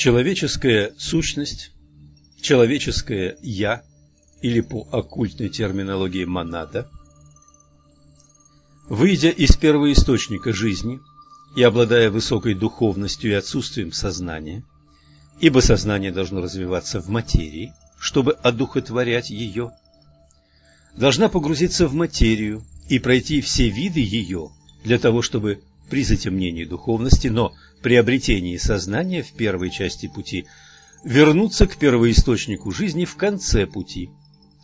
Человеческая сущность, человеческое «я» или по оккультной терминологии «монада», выйдя из первоисточника жизни и обладая высокой духовностью и отсутствием сознания, ибо сознание должно развиваться в материи, чтобы одухотворять ее, должна погрузиться в материю и пройти все виды ее для того, чтобы при затемнении духовности, но при обретении сознания в первой части пути вернуться к первоисточнику жизни в конце пути,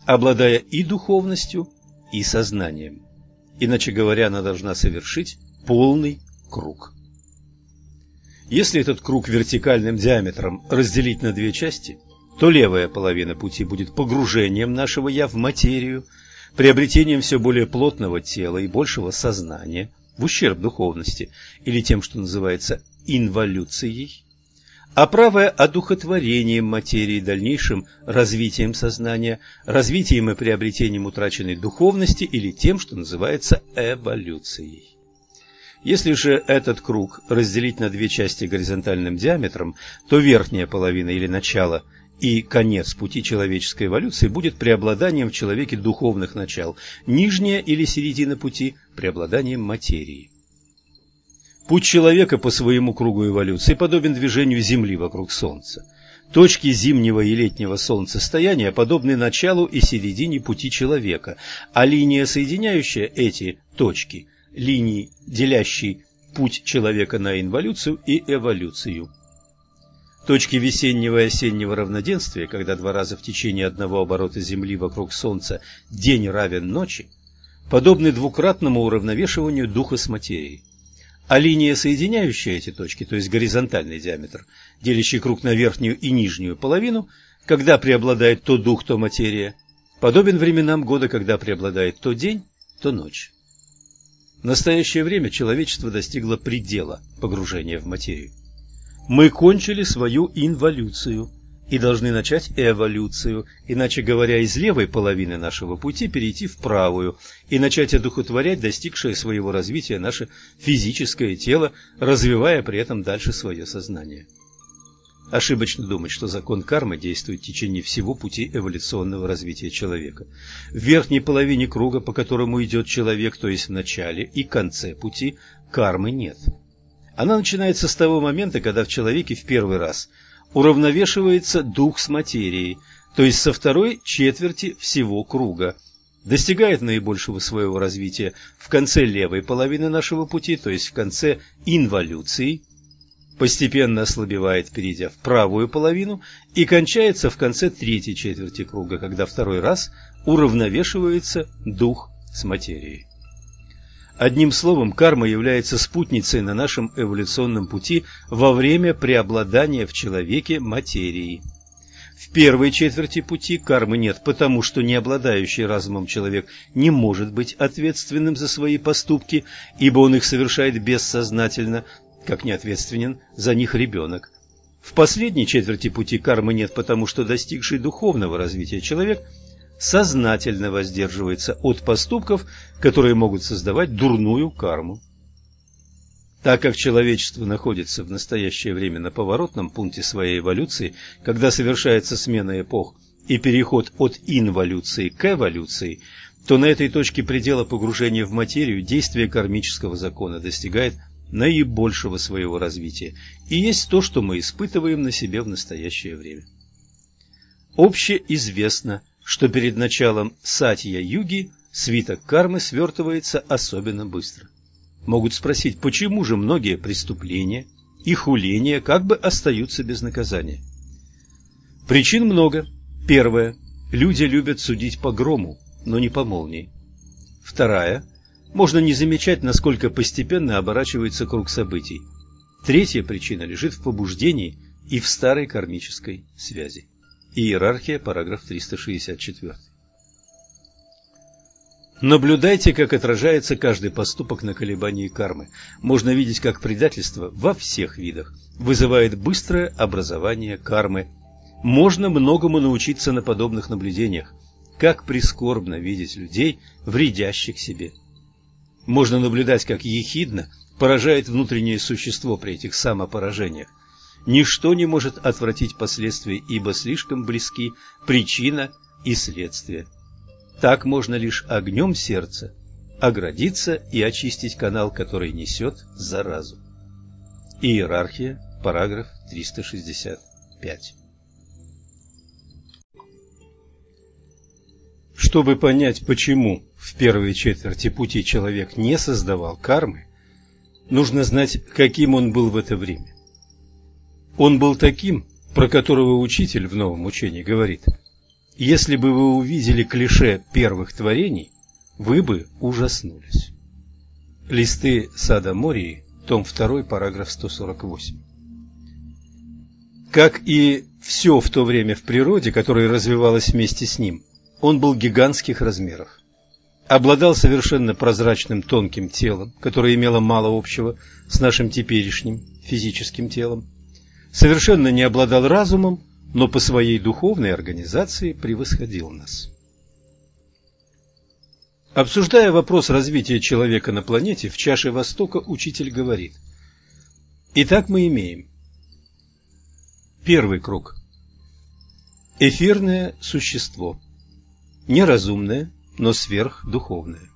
обладая и духовностью, и сознанием. Иначе говоря, она должна совершить полный круг. Если этот круг вертикальным диаметром разделить на две части, то левая половина пути будет погружением нашего «я» в материю, приобретением все более плотного тела и большего сознания в ущерб духовности или тем, что называется инволюцией, а правая – одухотворением материи, дальнейшим развитием сознания, развитием и приобретением утраченной духовности или тем, что называется эволюцией. Если же этот круг разделить на две части горизонтальным диаметром, то верхняя половина или начало и конец пути человеческой эволюции будет преобладанием в человеке духовных начал, нижняя или середина пути – преобладанием материи. Путь человека по своему кругу эволюции подобен движению Земли вокруг Солнца. Точки зимнего и летнего солнцестояния подобны началу и середине пути человека, а линия, соединяющая эти точки, линии, делящей путь человека на инволюцию и эволюцию. Точки весеннего и осеннего равноденствия, когда два раза в течение одного оборота Земли вокруг Солнца день равен ночи, подобны двукратному уравновешиванию духа с материей. А линия, соединяющая эти точки, то есть горизонтальный диаметр, делящий круг на верхнюю и нижнюю половину, когда преобладает то дух, то материя, подобен временам года, когда преобладает то день, то ночь. В настоящее время человечество достигло предела погружения в материю. Мы кончили свою инволюцию и должны начать эволюцию, иначе говоря, из левой половины нашего пути перейти в правую и начать одухотворять достигшее своего развития наше физическое тело, развивая при этом дальше свое сознание. Ошибочно думать, что закон кармы действует в течение всего пути эволюционного развития человека. В верхней половине круга, по которому идет человек, то есть в начале и конце пути, кармы нет. Она начинается с того момента, когда в человеке в первый раз уравновешивается дух с материей, то есть со второй четверти всего круга, достигает наибольшего своего развития в конце левой половины нашего пути, то есть в конце инволюции, постепенно ослабевает, перейдя в правую половину, и кончается в конце третьей четверти круга, когда второй раз уравновешивается дух с материей. Одним словом, карма является спутницей на нашем эволюционном пути во время преобладания в человеке материи. В первой четверти пути кармы нет, потому что не обладающий разумом человек не может быть ответственным за свои поступки, ибо он их совершает бессознательно, как не ответственен за них ребенок. В последней четверти пути кармы нет, потому что достигший духовного развития человек сознательно воздерживается от поступков, которые могут создавать дурную карму. Так как человечество находится в настоящее время на поворотном пункте своей эволюции, когда совершается смена эпох и переход от инволюции к эволюции, то на этой точке предела погружения в материю действие кармического закона достигает наибольшего своего развития и есть то, что мы испытываем на себе в настоящее время. Общеизвестно, что перед началом сатья-юги свиток кармы свертывается особенно быстро. Могут спросить, почему же многие преступления и хуления как бы остаются без наказания? Причин много. Первое. Люди любят судить по грому, но не по молнии. Вторая. Можно не замечать, насколько постепенно оборачивается круг событий. Третья причина лежит в побуждении и в старой кармической связи. Иерархия, параграф 364. Наблюдайте, как отражается каждый поступок на колебании кармы. Можно видеть, как предательство во всех видах вызывает быстрое образование кармы. Можно многому научиться на подобных наблюдениях. Как прискорбно видеть людей, вредящих себе можно наблюдать, как ехидно поражает внутреннее существо при этих самопоражениях. Ничто не может отвратить последствия, ибо слишком близки причина и следствие. Так можно лишь огнем сердца оградиться и очистить канал, который несет заразу. Иерархия, параграф 365. Чтобы понять, почему в первой четверти пути человек не создавал кармы, нужно знать, каким он был в это время. Он был таким, про которого учитель в новом учении говорит, если бы вы увидели клише первых творений, вы бы ужаснулись. Листы Сада Мории, том 2, параграф 148. Как и все в то время в природе, которое развивалось вместе с ним, он был гигантских размеров. Обладал совершенно прозрачным тонким телом, которое имело мало общего с нашим теперешним физическим телом. Совершенно не обладал разумом, но по своей духовной организации превосходил нас. Обсуждая вопрос развития человека на планете, в чаше Востока учитель говорит. Итак, мы имеем первый круг. Эфирное существо. Неразумное, но сверхдуховное.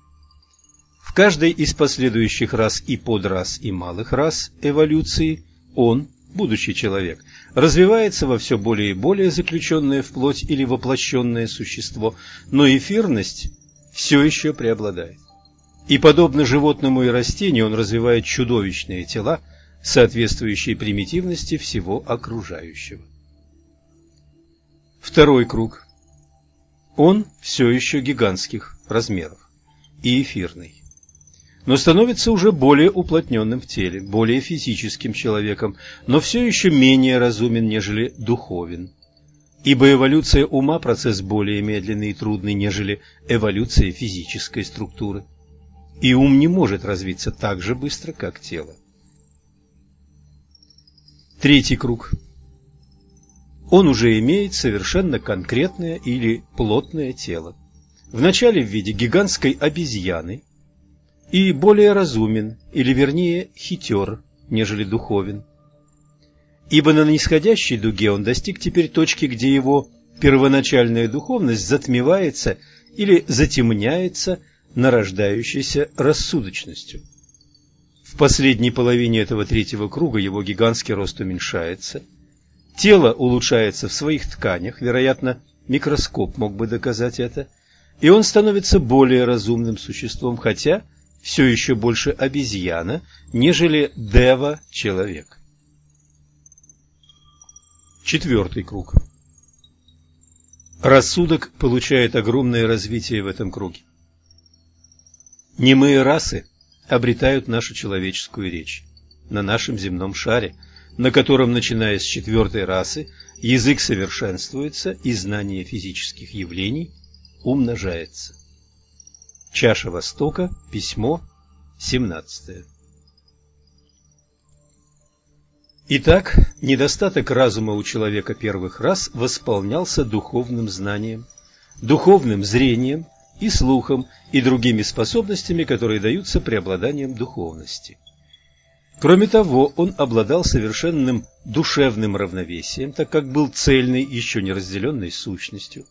В каждой из последующих рас и подрас и малых рас эволюции он, будущий человек, развивается во все более и более заключенное в плоть или воплощенное существо, но эфирность все еще преобладает. И подобно животному и растению он развивает чудовищные тела, соответствующие примитивности всего окружающего. Второй круг. Он все еще гигантских размеров и эфирный, но становится уже более уплотненным в теле, более физическим человеком, но все еще менее разумен, нежели духовен ибо эволюция ума – процесс более медленный и трудный, нежели эволюция физической структуры. И ум не может развиться так же быстро, как тело. Третий круг. Он уже имеет совершенно конкретное или плотное тело. Вначале в виде гигантской обезьяны и более разумен, или вернее хитер, нежели духовен ибо на нисходящей дуге он достиг теперь точки, где его первоначальная духовность затмевается или затемняется нарождающейся рассудочностью. В последней половине этого третьего круга его гигантский рост уменьшается, тело улучшается в своих тканях, вероятно, микроскоп мог бы доказать это, и он становится более разумным существом, хотя все еще больше обезьяна, нежели дева-человек. Четвертый круг. Рассудок получает огромное развитие в этом круге. Немые расы обретают нашу человеческую речь на нашем земном шаре, на котором, начиная с четвертой расы, язык совершенствуется и знание физических явлений умножается. Чаша Востока, письмо, 17. Итак, недостаток разума у человека первых рас восполнялся духовным знанием, духовным зрением и слухом и другими способностями, которые даются преобладанием духовности. Кроме того, он обладал совершенным душевным равновесием, так как был цельной, еще не разделенной сущностью.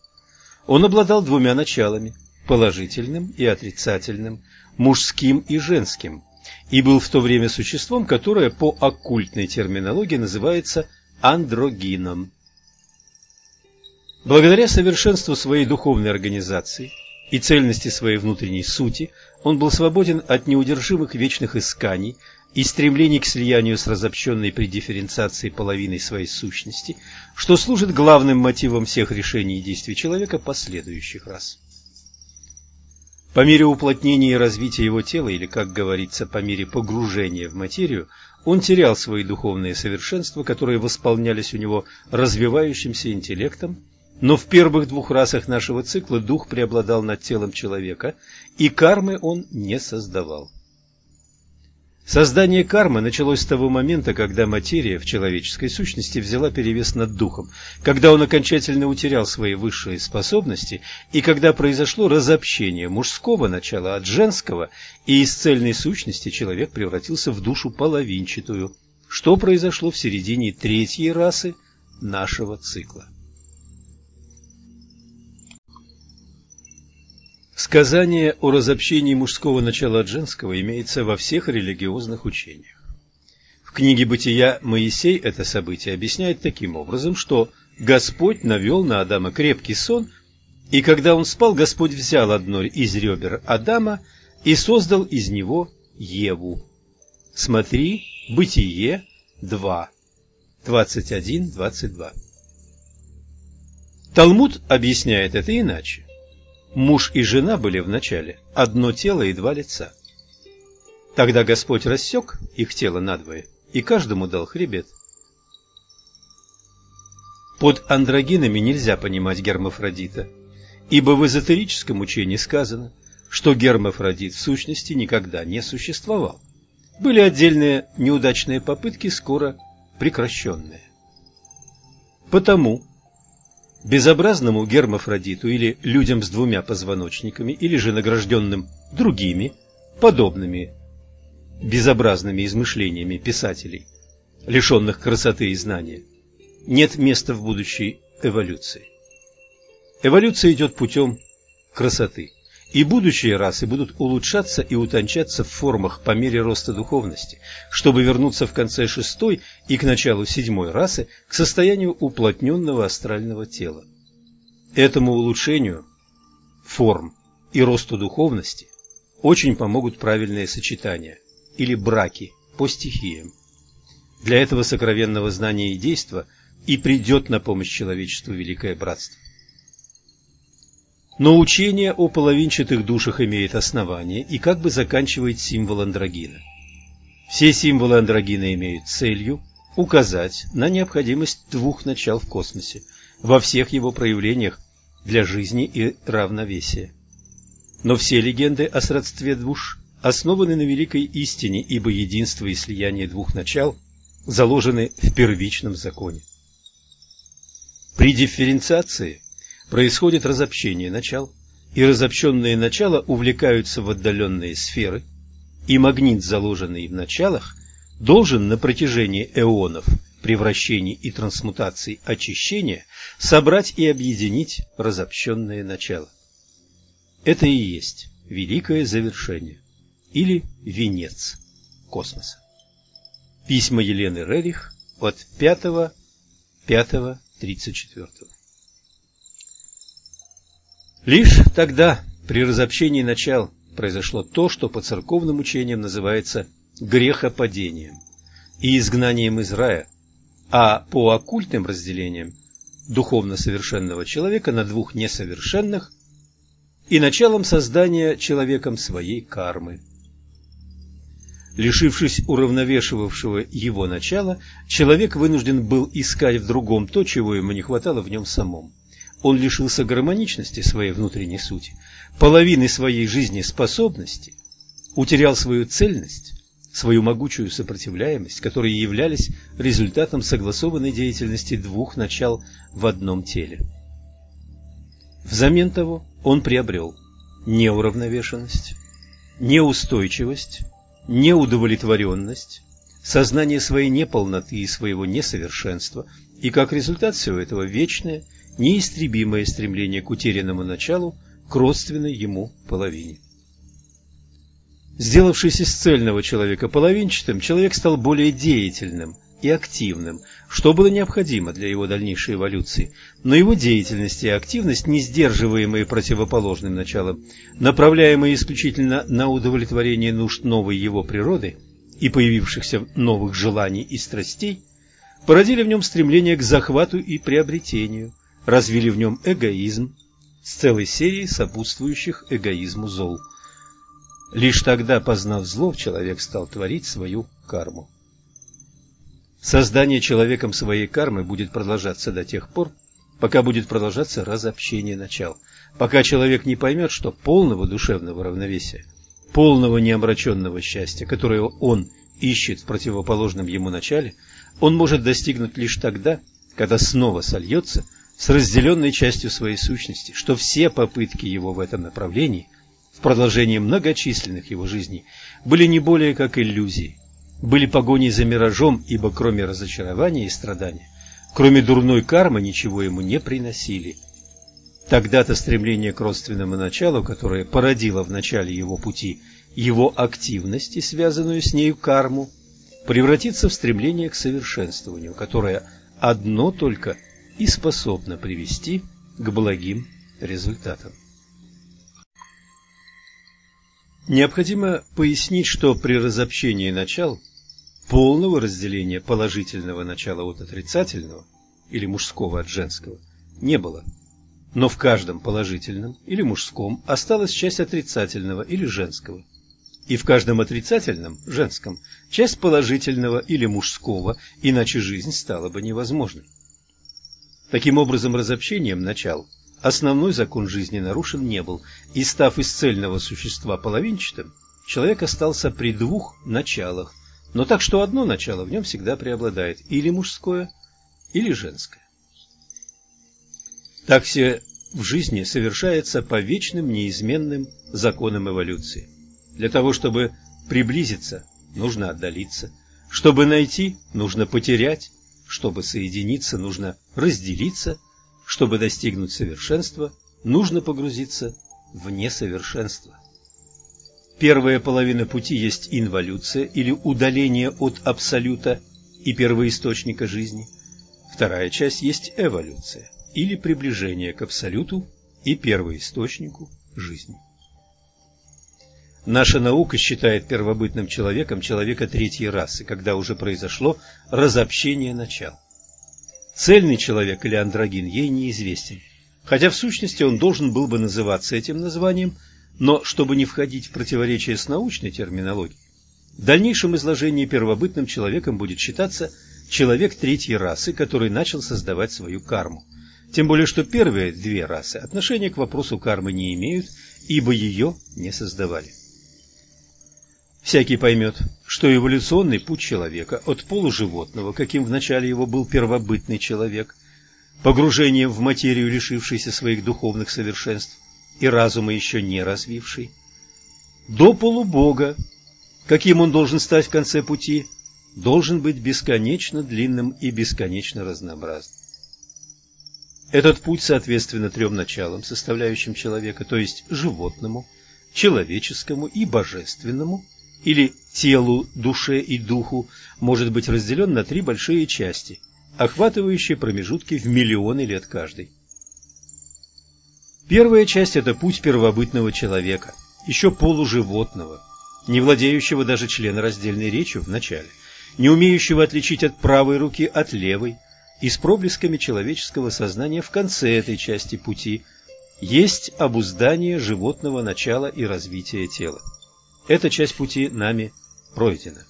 Он обладал двумя началами – положительным и отрицательным, мужским и женским, и был в то время существом, которое по оккультной терминологии называется андрогином. Благодаря совершенству своей духовной организации и цельности своей внутренней сути, он был свободен от неудержимых вечных исканий и стремлений к слиянию с разобщенной при дифференциации половиной своей сущности, что служит главным мотивом всех решений и действий человека последующих раз. По мере уплотнения и развития его тела, или, как говорится, по мере погружения в материю, он терял свои духовные совершенства, которые восполнялись у него развивающимся интеллектом, но в первых двух расах нашего цикла дух преобладал над телом человека, и кармы он не создавал. Создание кармы началось с того момента, когда материя в человеческой сущности взяла перевес над духом, когда он окончательно утерял свои высшие способности и когда произошло разобщение мужского начала от женского, и из цельной сущности человек превратился в душу половинчатую, что произошло в середине третьей расы нашего цикла. Сказание о разобщении мужского начала от женского имеется во всех религиозных учениях. В книге «Бытия» Моисей это событие объясняет таким образом, что Господь навел на Адама крепкий сон, и когда он спал, Господь взял одно из ребер Адама и создал из него Еву. Смотри, Бытие 2, 21-22. Талмуд объясняет это иначе. Муж и жена были вначале одно тело и два лица. Тогда Господь рассек их тело надвое и каждому дал хребет. Под андрогинами нельзя понимать гермафродита, ибо в эзотерическом учении сказано, что гермафродит в сущности никогда не существовал. Были отдельные неудачные попытки, скоро прекращенные. Потому безобразному гермафродиту или людям с двумя позвоночниками, или же награжденным другими, подобными безобразными измышлениями писателей, лишенных красоты и знания, нет места в будущей эволюции. Эволюция идет путем красоты. И будущие расы будут улучшаться и утончаться в формах по мере роста духовности, чтобы вернуться в конце шестой и к началу седьмой расы к состоянию уплотненного астрального тела. Этому улучшению форм и росту духовности очень помогут правильные сочетания или браки по стихиям. Для этого сокровенного знания и действа и придет на помощь человечеству Великое Братство. Но учение о половинчатых душах имеет основание и как бы заканчивает символ андрогина. Все символы андрогина имеют целью указать на необходимость двух начал в космосе во всех его проявлениях для жизни и равновесия. Но все легенды о сродстве душ основаны на великой истине, ибо единство и слияние двух начал заложены в первичном законе. При дифференциации происходит разобщение начал, и разобщенные начала увлекаются в отдаленные сферы, и магнит, заложенный в началах, должен на протяжении эонов превращений и трансмутаций очищения собрать и объединить разобщенные начала. Это и есть великое завершение или венец космоса. Письма Елены Рерих от 5.5.34 Лишь тогда, при разобщении начал, произошло то, что по церковным учениям называется грехопадением и изгнанием из рая, а по оккультным разделениям духовно совершенного человека на двух несовершенных и началом создания человеком своей кармы. Лишившись уравновешивавшего его начала, человек вынужден был искать в другом то, чего ему не хватало в нем самом он лишился гармоничности своей внутренней сути, половины своей жизнеспособности, утерял свою цельность, свою могучую сопротивляемость, которые являлись результатом согласованной деятельности двух начал в одном теле. Взамен того он приобрел неуравновешенность, неустойчивость, неудовлетворенность, сознание своей неполноты и своего несовершенства, и как результат всего этого вечное неистребимое стремление к утерянному началу, к родственной ему половине. Сделавшись из цельного человека половинчатым, человек стал более деятельным и активным, что было необходимо для его дальнейшей эволюции. Но его деятельность и активность, не сдерживаемые противоположным началом, направляемые исключительно на удовлетворение нужд новой его природы и появившихся новых желаний и страстей, породили в нем стремление к захвату и приобретению, развили в нем эгоизм с целой серией сопутствующих эгоизму зол. Лишь тогда, познав зло, человек стал творить свою карму. Создание человеком своей кармы будет продолжаться до тех пор, пока будет продолжаться разобщение начал, пока человек не поймет, что полного душевного равновесия, полного неомраченного счастья, которое он ищет в противоположном ему начале, он может достигнуть лишь тогда, когда снова сольется с разделенной частью своей сущности, что все попытки его в этом направлении в продолжении многочисленных его жизней были не более как иллюзии, были погоней за миражом, ибо кроме разочарования и страдания, кроме дурной кармы, ничего ему не приносили. Тогда-то стремление к родственному началу, которое породило в начале его пути его активность и связанную с нею карму, превратится в стремление к совершенствованию, которое одно только и способно привести к благим результатам. Необходимо пояснить, что при разобщении начал полного разделения положительного начала от отрицательного или мужского от женского не было. Но в каждом положительном или мужском осталась часть отрицательного или женского. И в каждом отрицательном, женском, часть положительного или мужского, иначе жизнь стала бы невозможной. Таким образом, разобщением начал основной закон жизни нарушен не был, и став из цельного существа половинчатым, человек остался при двух началах, но так что одно начало в нем всегда преобладает, или мужское, или женское. Так все в жизни совершается по вечным неизменным законам эволюции. Для того, чтобы приблизиться, нужно отдалиться. Чтобы найти, нужно потерять. Чтобы соединиться, нужно разделиться – чтобы достигнуть совершенства, нужно погрузиться в несовершенство. Первая половина пути есть инволюция или удаление от абсолюта и первоисточника жизни. Вторая часть есть эволюция или приближение к абсолюту и первоисточнику жизни. Наша наука считает первобытным человеком человека третьей расы, когда уже произошло разобщение начал. Цельный человек или андрогин ей неизвестен, хотя в сущности он должен был бы называться этим названием, но чтобы не входить в противоречие с научной терминологией, в дальнейшем изложении первобытным человеком будет считаться человек третьей расы, который начал создавать свою карму. Тем более, что первые две расы отношения к вопросу кармы не имеют, ибо ее не создавали. Всякий поймет, что эволюционный путь человека от полуживотного, каким вначале его был первобытный человек, погружение в материю, лишившийся своих духовных совершенств и разума еще не развивший, до полубога, каким он должен стать в конце пути, должен быть бесконечно длинным и бесконечно разнообразным. Этот путь соответственно трем началам, составляющим человека, то есть животному, человеческому и божественному, или телу, душе и духу может быть разделен на три большие части, охватывающие промежутки в миллионы лет каждый. Первая часть – это путь первобытного человека, еще полуживотного, не владеющего даже членораздельной речью в начале, не умеющего отличить от правой руки от левой, и с проблесками человеческого сознания в конце этой части пути есть обуздание животного начала и развития тела. Эта часть пути нами пройдена.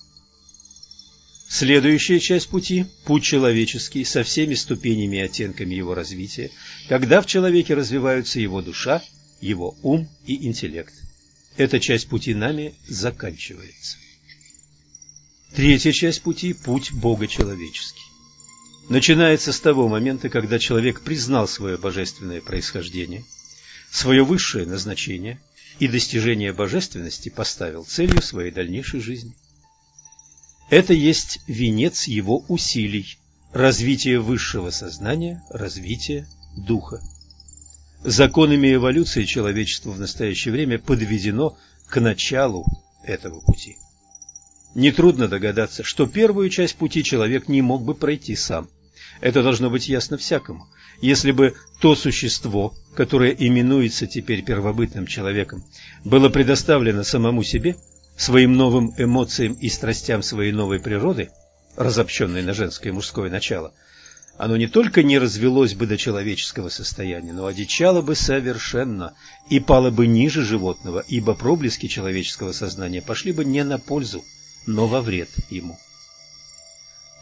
Следующая часть пути – путь человеческий со всеми ступенями и оттенками его развития, когда в человеке развиваются его душа, его ум и интеллект. Эта часть пути нами заканчивается. Третья часть пути – путь Бога человеческий. Начинается с того момента, когда человек признал свое божественное происхождение, свое высшее назначение – и достижение божественности поставил целью своей дальнейшей жизни. Это есть венец его усилий, развитие высшего сознания, развитие духа. Законами эволюции человечество в настоящее время подведено к началу этого пути. Нетрудно догадаться, что первую часть пути человек не мог бы пройти сам. Это должно быть ясно всякому – если бы то существо, которое именуется теперь первобытным человеком, было предоставлено самому себе, своим новым эмоциям и страстям своей новой природы, разобщенной на женское и мужское начало, оно не только не развелось бы до человеческого состояния, но одичало бы совершенно и пало бы ниже животного, ибо проблески человеческого сознания пошли бы не на пользу, но во вред ему.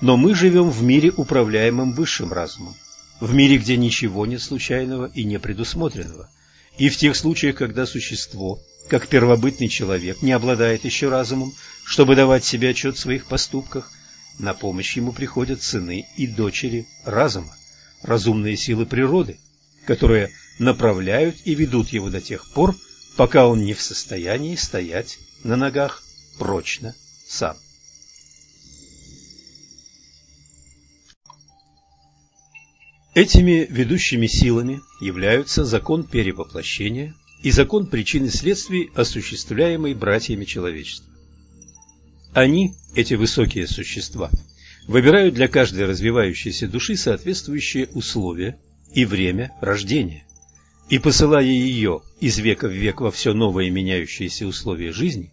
Но мы живем в мире, управляемом высшим разумом в мире, где ничего нет случайного и непредусмотренного, и в тех случаях, когда существо, как первобытный человек, не обладает еще разумом, чтобы давать себе отчет в своих поступках, на помощь ему приходят сыны и дочери разума, разумные силы природы, которые направляют и ведут его до тех пор, пока он не в состоянии стоять на ногах прочно сам. Этими ведущими силами являются закон перевоплощения и закон причин и следствий, осуществляемый братьями человечества. Они, эти высокие существа, выбирают для каждой развивающейся души соответствующие условия и время рождения, и посылая ее из века в век во все новые меняющиеся условия жизни,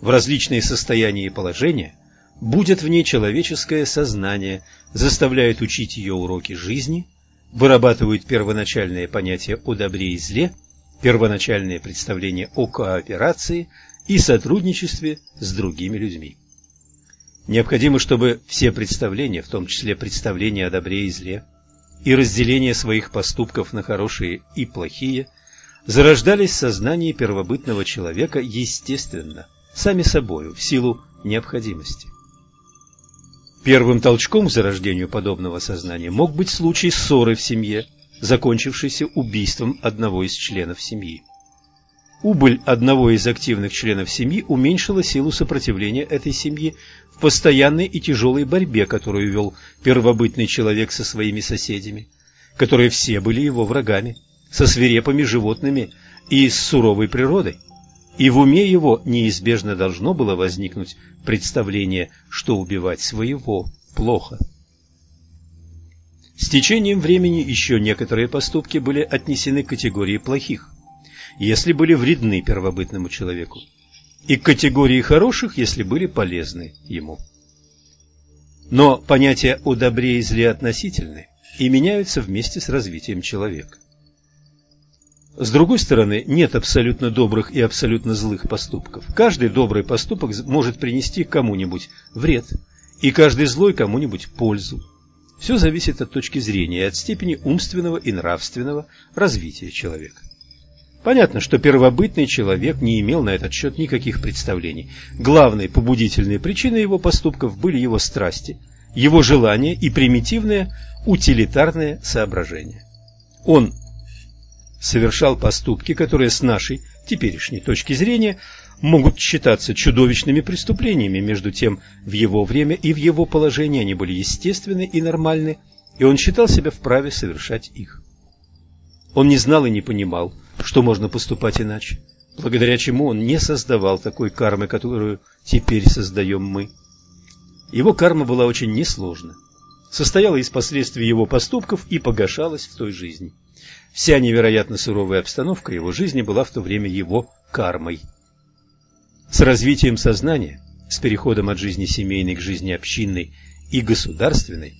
в различные состояния и положения, будет в ней человеческое сознание, заставляет учить ее уроки жизни, вырабатывают первоначальные понятия о добре и зле, первоначальные представления о кооперации и сотрудничестве с другими людьми. Необходимо, чтобы все представления, в том числе представления о добре и зле, и разделение своих поступков на хорошие и плохие, зарождались в сознании первобытного человека естественно, сами собою, в силу необходимости. Первым толчком к зарождению подобного сознания мог быть случай ссоры в семье, закончившийся убийством одного из членов семьи. Убыль одного из активных членов семьи уменьшила силу сопротивления этой семьи в постоянной и тяжелой борьбе, которую вел первобытный человек со своими соседями, которые все были его врагами, со свирепыми животными и с суровой природой. И в уме его неизбежно должно было возникнуть представление, что убивать своего плохо. С течением времени еще некоторые поступки были отнесены к категории плохих, если были вредны первобытному человеку, и к категории хороших, если были полезны ему. Но понятия о добре и зле относительны и меняются вместе с развитием человека. С другой стороны, нет абсолютно добрых и абсолютно злых поступков. Каждый добрый поступок может принести кому-нибудь вред, и каждый злой кому-нибудь пользу. Все зависит от точки зрения и от степени умственного и нравственного развития человека. Понятно, что первобытный человек не имел на этот счет никаких представлений. Главной побудительной причиной его поступков были его страсти, его желания и примитивные утилитарные соображения. Он совершал поступки, которые с нашей теперешней точки зрения могут считаться чудовищными преступлениями, между тем в его время и в его положении они были естественны и нормальны, и он считал себя вправе совершать их. Он не знал и не понимал, что можно поступать иначе, благодаря чему он не создавал такой кармы, которую теперь создаем мы. Его карма была очень несложна, состояла из последствий его поступков и погашалась в той жизни. Вся невероятно суровая обстановка его жизни была в то время его кармой. С развитием сознания, с переходом от жизни семейной к жизни общинной и государственной,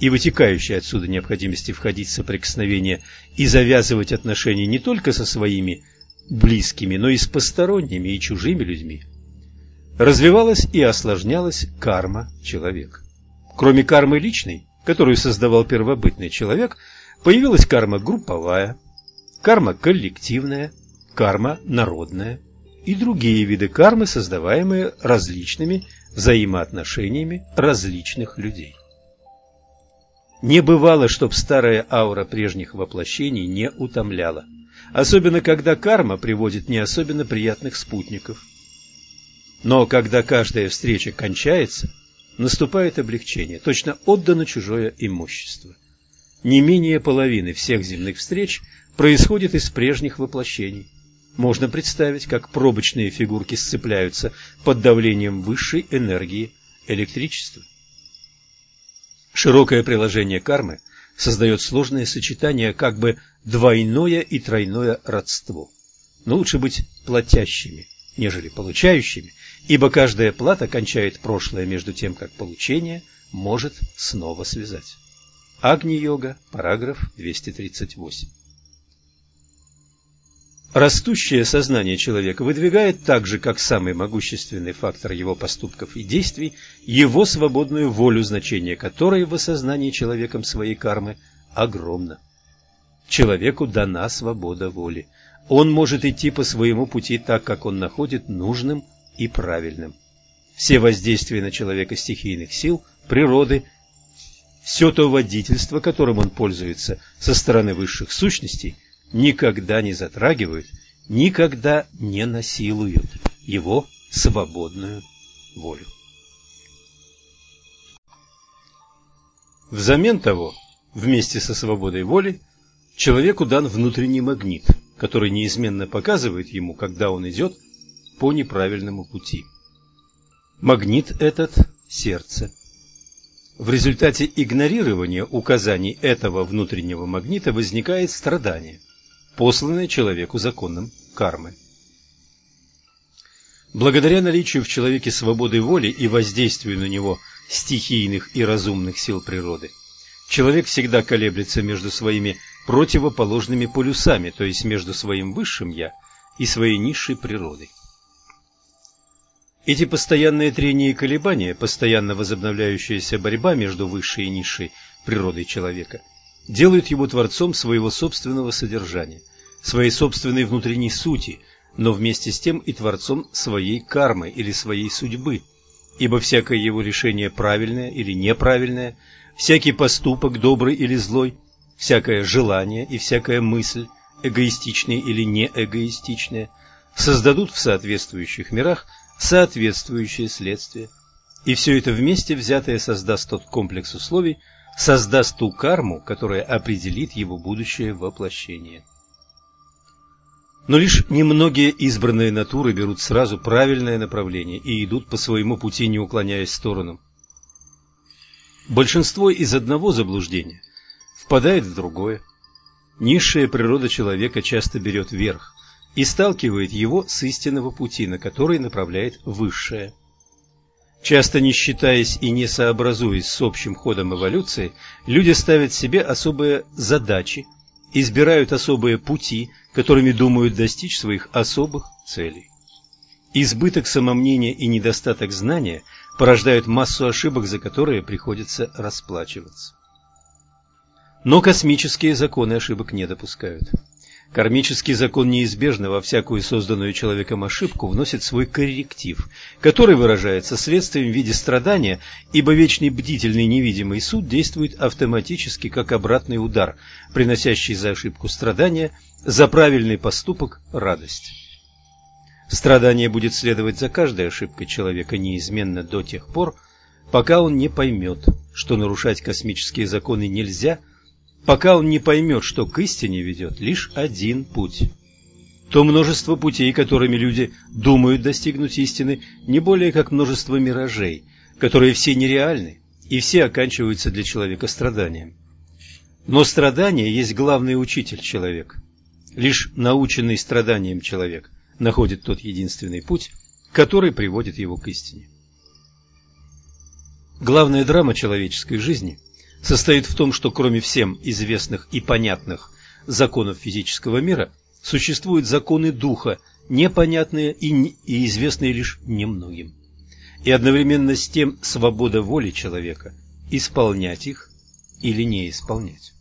и вытекающей отсюда необходимости входить в соприкосновение и завязывать отношения не только со своими близкими, но и с посторонними и чужими людьми, развивалась и осложнялась карма человека. Кроме кармы личной, которую создавал первобытный человек, появилась карма групповая, карма коллективная, карма народная и другие виды кармы, создаваемые различными взаимоотношениями различных людей. Не бывало, чтоб старая аура прежних воплощений не утомляла, особенно когда карма приводит не особенно приятных спутников. Но когда каждая встреча кончается, наступает облегчение, точно отдано чужое имущество. Не менее половины всех земных встреч происходит из прежних воплощений. Можно представить, как пробочные фигурки сцепляются под давлением высшей энергии электричества. Широкое приложение кармы создает сложное сочетание, как бы двойное и тройное родство. Но лучше быть платящими, нежели получающими, ибо каждая плата кончает прошлое между тем, как получение может снова связать. Агни-йога, параграф 238. Растущее сознание человека выдвигает так же, как самый могущественный фактор его поступков и действий, его свободную волю, значение которой в осознании человеком своей кармы огромно. Человеку дана свобода воли. Он может идти по своему пути так, как он находит нужным и правильным. Все воздействия на человека стихийных сил, природы, все то водительство, которым он пользуется со стороны высших сущностей – никогда не затрагивают, никогда не насилуют его свободную волю. Взамен того, вместе со свободой воли, человеку дан внутренний магнит, который неизменно показывает ему, когда он идет по неправильному пути. Магнит этот – сердце. В результате игнорирования указаний этого внутреннего магнита возникает страдание, посланное человеку законом кармы. Благодаря наличию в человеке свободы воли и воздействию на него стихийных и разумных сил природы, человек всегда колеблется между своими противоположными полюсами, то есть между своим высшим «я» и своей низшей природой. Эти постоянные трения и колебания, постоянно возобновляющаяся борьба между высшей и низшей природой человека, делают его творцом своего собственного содержания, своей собственной внутренней сути – но вместе с тем и творцом своей кармы или своей судьбы, ибо всякое его решение правильное или неправильное, всякий поступок добрый или злой, всякое желание и всякая мысль, эгоистичные или неэгоистичные, создадут в соответствующих мирах соответствующее следствие. И все это вместе взятое создаст тот комплекс условий, создаст ту карму, которая определит его будущее воплощение. Но лишь немногие избранные натуры берут сразу правильное направление и идут по своему пути, не уклоняясь в сторону. Большинство из одного заблуждения впадает в другое. Низшая природа человека часто берет верх и сталкивает его с истинного пути, на который направляет высшее. Часто не считаясь и не сообразуясь с общим ходом эволюции, люди ставят себе особые задачи, избирают особые пути, которыми думают достичь своих особых целей. Избыток самомнения и недостаток знания порождают массу ошибок, за которые приходится расплачиваться. Но космические законы ошибок не допускают. Кармический закон неизбежно во всякую созданную человеком ошибку вносит свой корректив, который выражается следствием в виде страдания, ибо вечный бдительный невидимый суд действует автоматически, как обратный удар, приносящий за ошибку страдания, за правильный поступок радость. Страдание будет следовать за каждой ошибкой человека неизменно до тех пор, пока он не поймет, что нарушать космические законы нельзя – пока он не поймет, что к истине ведет лишь один путь. То множество путей, которыми люди думают достигнуть истины, не более как множество миражей, которые все нереальны и все оканчиваются для человека страданием. Но страдание есть главный учитель человека. Лишь наученный страданием человек находит тот единственный путь, который приводит его к истине. Главная драма человеческой жизни – состоит в том, что кроме всем известных и понятных законов физического мира, существуют законы духа, непонятные и, не, и известные лишь немногим. И одновременно с тем свобода воли человека исполнять их или не исполнять.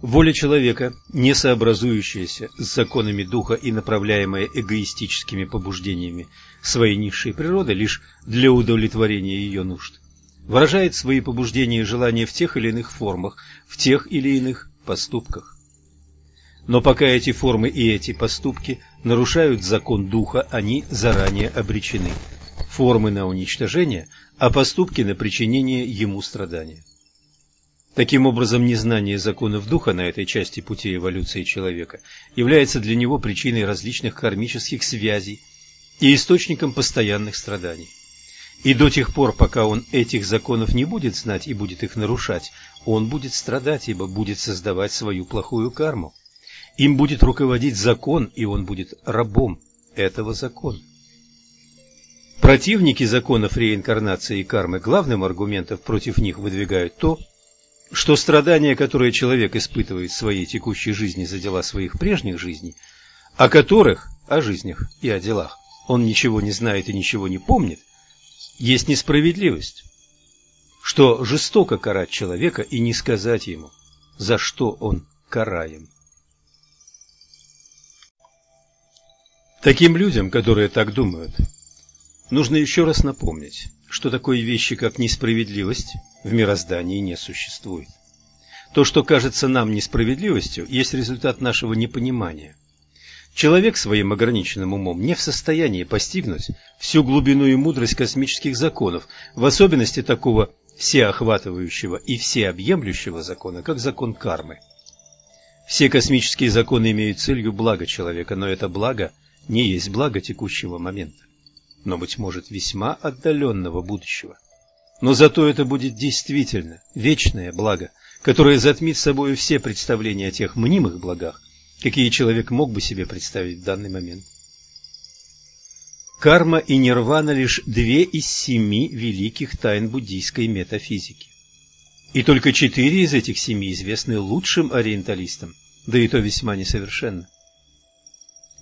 Воля человека, не сообразующаяся с законами духа и направляемая эгоистическими побуждениями своей низшей природы лишь для удовлетворения ее нужд, выражает свои побуждения и желания в тех или иных формах, в тех или иных поступках. Но пока эти формы и эти поступки нарушают закон духа, они заранее обречены. Формы на уничтожение, а поступки на причинение ему страдания. Таким образом, незнание законов духа на этой части пути эволюции человека является для него причиной различных кармических связей и источником постоянных страданий. И до тех пор, пока он этих законов не будет знать и будет их нарушать, он будет страдать, ибо будет создавать свою плохую карму. Им будет руководить закон, и он будет рабом этого закона. Противники законов реинкарнации и кармы главным аргументом против них выдвигают то, что страдания, которые человек испытывает в своей текущей жизни за дела своих прежних жизней, о которых, о жизнях и о делах, он ничего не знает и ничего не помнит, есть несправедливость, что жестоко карать человека и не сказать ему, за что он караем. Таким людям, которые так думают, нужно еще раз напомнить, что такой вещи, как несправедливость, в мироздании не существует. То, что кажется нам несправедливостью, есть результат нашего непонимания – Человек своим ограниченным умом не в состоянии постигнуть всю глубину и мудрость космических законов, в особенности такого всеохватывающего и всеобъемлющего закона, как закон кармы. Все космические законы имеют целью благо человека, но это благо не есть благо текущего момента, но, быть может, весьма отдаленного будущего. Но зато это будет действительно вечное благо, которое затмит собой все представления о тех мнимых благах, какие человек мог бы себе представить в данный момент. Карма и нирвана лишь две из семи великих тайн буддийской метафизики. И только четыре из этих семи известны лучшим ориенталистам, да и то весьма несовершенно.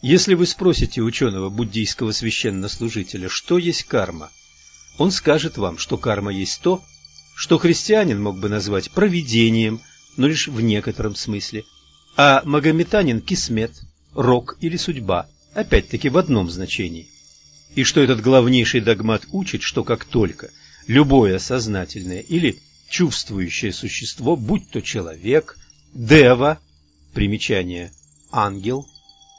Если вы спросите ученого буддийского священнослужителя, что есть карма, он скажет вам, что карма есть то, что христианин мог бы назвать провидением, но лишь в некотором смысле, а магометанин – кисмет, рок или судьба, опять-таки в одном значении. И что этот главнейший догмат учит, что как только любое сознательное или чувствующее существо, будь то человек, дева, примечание ангел,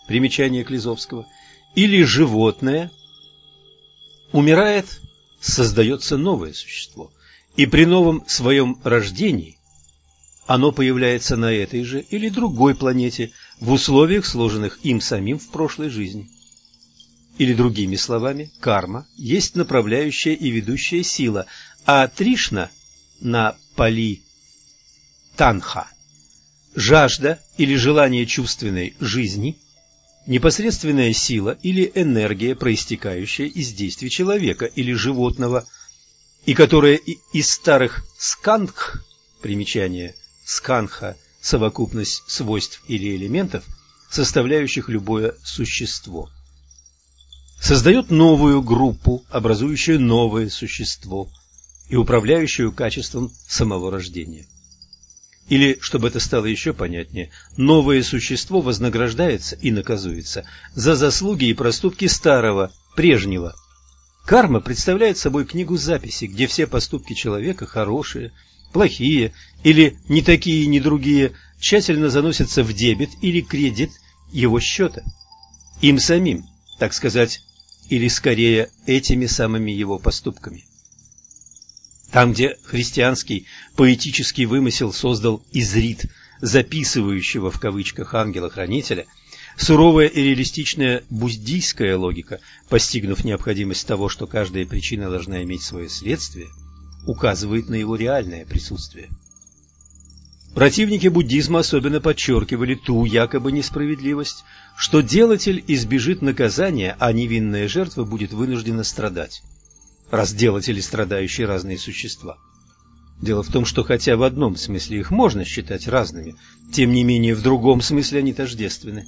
примечание Клизовского, или животное, умирает, создается новое существо, и при новом своем рождении оно появляется на этой же или другой планете в условиях, сложенных им самим в прошлой жизни. Или другими словами, карма есть направляющая и ведущая сила, а Тришна на пали танха жажда или желание чувственной жизни, непосредственная сила или энергия, проистекающая из действий человека или животного, и которая из старых сканх, примечание сканха, совокупность свойств или элементов, составляющих любое существо – создает новую группу, образующую новое существо и управляющую качеством самого рождения. Или, чтобы это стало еще понятнее, новое существо вознаграждается и наказуется за заслуги и проступки старого, прежнего. Карма представляет собой книгу записей, где все поступки человека хорошие, плохие или не такие, ни другие, тщательно заносятся в дебет или кредит его счета. Им самим, так сказать, или скорее этими самыми его поступками. Там, где христианский поэтический вымысел создал изрит, записывающего в кавычках ангела-хранителя, суровая и реалистичная буддийская логика, постигнув необходимость того, что каждая причина должна иметь свое следствие, указывает на его реальное присутствие. Противники буддизма особенно подчеркивали ту якобы несправедливость, что делатель избежит наказания, а невинная жертва будет вынуждена страдать. Раз делатели страдающие разные существа. Дело в том, что хотя в одном смысле их можно считать разными, тем не менее в другом смысле они тождественны.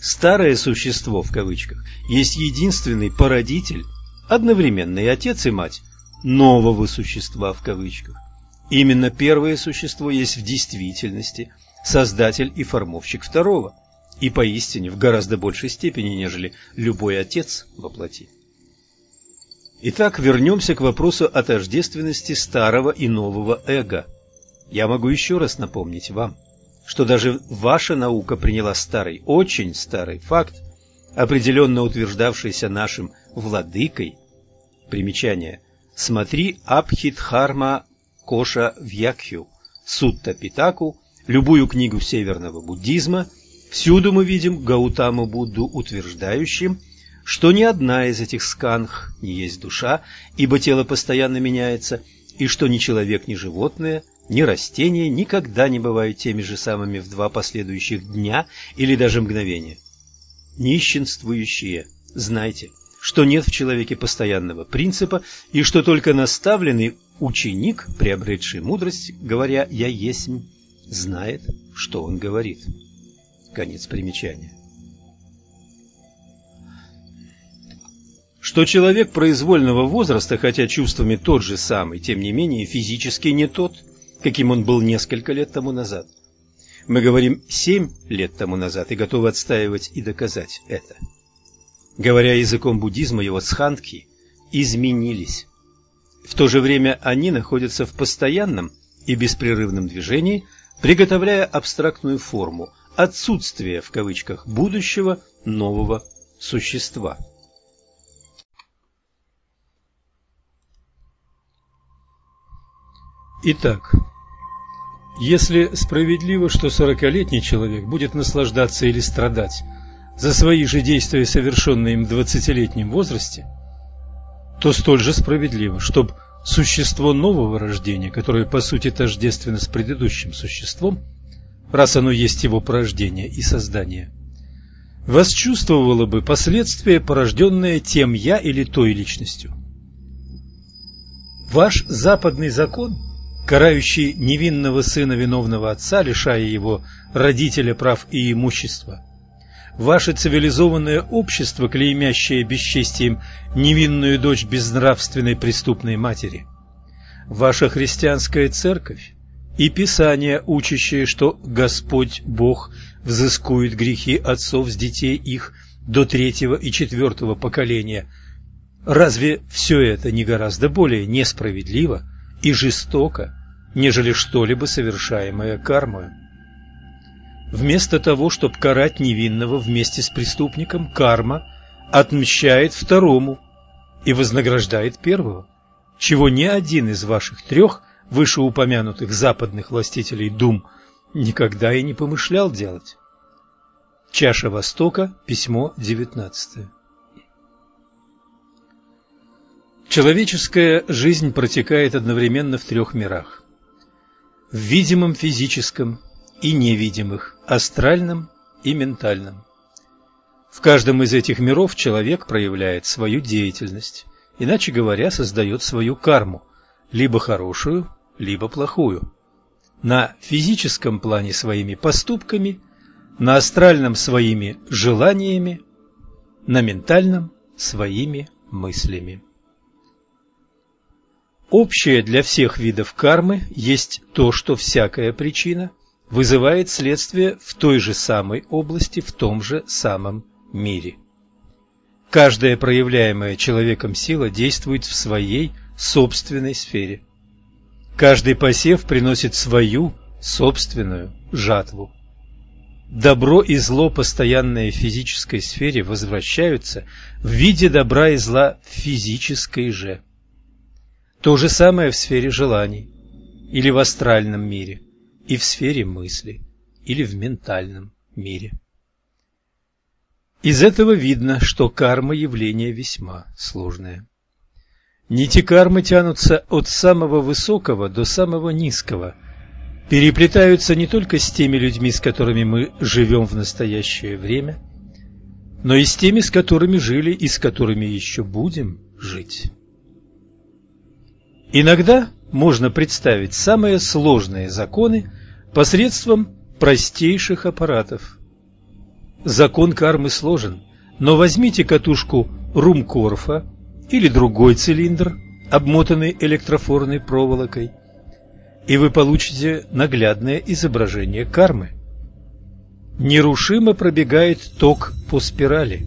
Старое существо, в кавычках, есть единственный породитель, одновременно и отец и мать, нового существа, в кавычках. Именно первое существо есть в действительности создатель и формовщик второго, и поистине в гораздо большей степени, нежели любой отец во плоти. Итак, вернемся к вопросу о тождественности старого и нового эго. Я могу еще раз напомнить вам, что даже ваша наука приняла старый, очень старый факт, определенно утверждавшийся нашим владыкой. Примечание. Смотри Абхидхарма Коша Вьякхю, Сутта Питаку, любую книгу северного буддизма, всюду мы видим Гаутаму Будду утверждающим, что ни одна из этих сканх не есть душа, ибо тело постоянно меняется, и что ни человек, ни животное, ни растения никогда не бывают теми же самыми в два последующих дня или даже мгновения. Нищенствующие, знайте, что нет в человеке постоянного принципа и что только наставленный ученик, приобретший мудрость, говоря «я есть», знает, что он говорит. Конец примечания. Что человек произвольного возраста, хотя чувствами тот же самый, тем не менее физически не тот, каким он был несколько лет тому назад. Мы говорим семь лет тому назад и готовы отстаивать и доказать это. Говоря языком буддизма, его схандхи изменились. В то же время они находятся в постоянном и беспрерывном движении, приготовляя абстрактную форму отсутствия в кавычках будущего нового существа. Итак, если справедливо, что сорокалетний человек будет наслаждаться или страдать за свои же действия, совершенные им в двадцатилетнем возрасте, то столь же справедливо, чтобы существо нового рождения, которое по сути тождественно с предыдущим существом, раз оно есть его порождение и создание, восчувствовало бы последствия, порожденные тем «я» или той личностью. Ваш западный закон, карающий невинного сына виновного отца, лишая его родителя прав и имущества, ваше цивилизованное общество, клеймящее бесчестием невинную дочь безнравственной преступной матери, ваша христианская церковь и Писание, учащее, что Господь Бог взыскует грехи отцов с детей их до третьего и четвертого поколения. Разве все это не гораздо более несправедливо и жестоко, нежели что-либо совершаемое кармою? Вместо того, чтобы карать невинного вместе с преступником, карма отмщает второму и вознаграждает первого, чего ни один из ваших трех вышеупомянутых западных властителей дум никогда и не помышлял делать. Чаша Востока, письмо 19. Человеческая жизнь протекает одновременно в трех мирах. В видимом физическом, и невидимых, астральном и ментальном. В каждом из этих миров человек проявляет свою деятельность, иначе говоря, создает свою карму, либо хорошую, либо плохую. На физическом плане своими поступками, на астральном своими желаниями, на ментальном своими мыслями. Общее для всех видов кармы есть то, что всякая причина вызывает следствие в той же самой области, в том же самом мире. Каждая проявляемая человеком сила действует в своей собственной сфере. Каждый посев приносит свою собственную жатву. Добро и зло, постоянные в физической сфере, возвращаются в виде добра и зла физической же. То же самое в сфере желаний или в астральном мире – и в сфере мысли или в ментальном мире. Из этого видно, что карма – явление весьма сложное. Нити кармы тянутся от самого высокого до самого низкого, переплетаются не только с теми людьми, с которыми мы живем в настоящее время, но и с теми, с которыми жили и с которыми еще будем жить. Иногда можно представить самые сложные законы посредством простейших аппаратов. Закон кармы сложен, но возьмите катушку Румкорфа или другой цилиндр, обмотанный электрофорной проволокой, и вы получите наглядное изображение кармы. Нерушимо пробегает ток по спирали,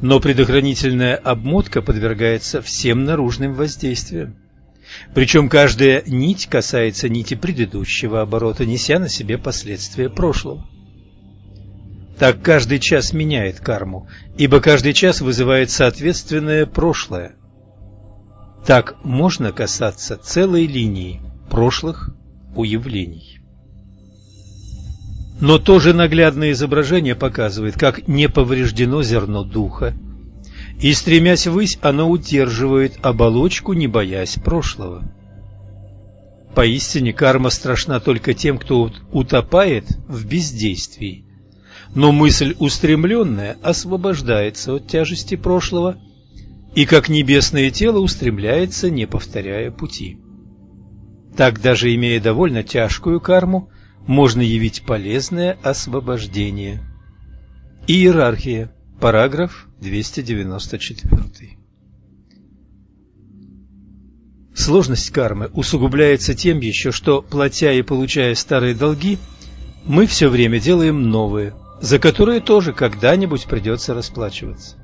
но предохранительная обмотка подвергается всем наружным воздействиям. Причем каждая нить касается нити предыдущего оборота, неся на себе последствия прошлого. Так каждый час меняет карму, ибо каждый час вызывает соответственное прошлое. Так можно касаться целой линии прошлых уявлений. Но тоже наглядное изображение показывает, как не повреждено зерно духа, и, стремясь ввысь, оно удерживает оболочку, не боясь прошлого. Поистине карма страшна только тем, кто утопает в бездействии. Но мысль устремленная освобождается от тяжести прошлого и, как небесное тело, устремляется, не повторяя пути. Так, даже имея довольно тяжкую карму, можно явить полезное освобождение. Иерархия. Параграф 294. Сложность кармы усугубляется тем еще, что, платя и получая старые долги, мы все время делаем новые, за которые тоже когда-нибудь придется расплачиваться.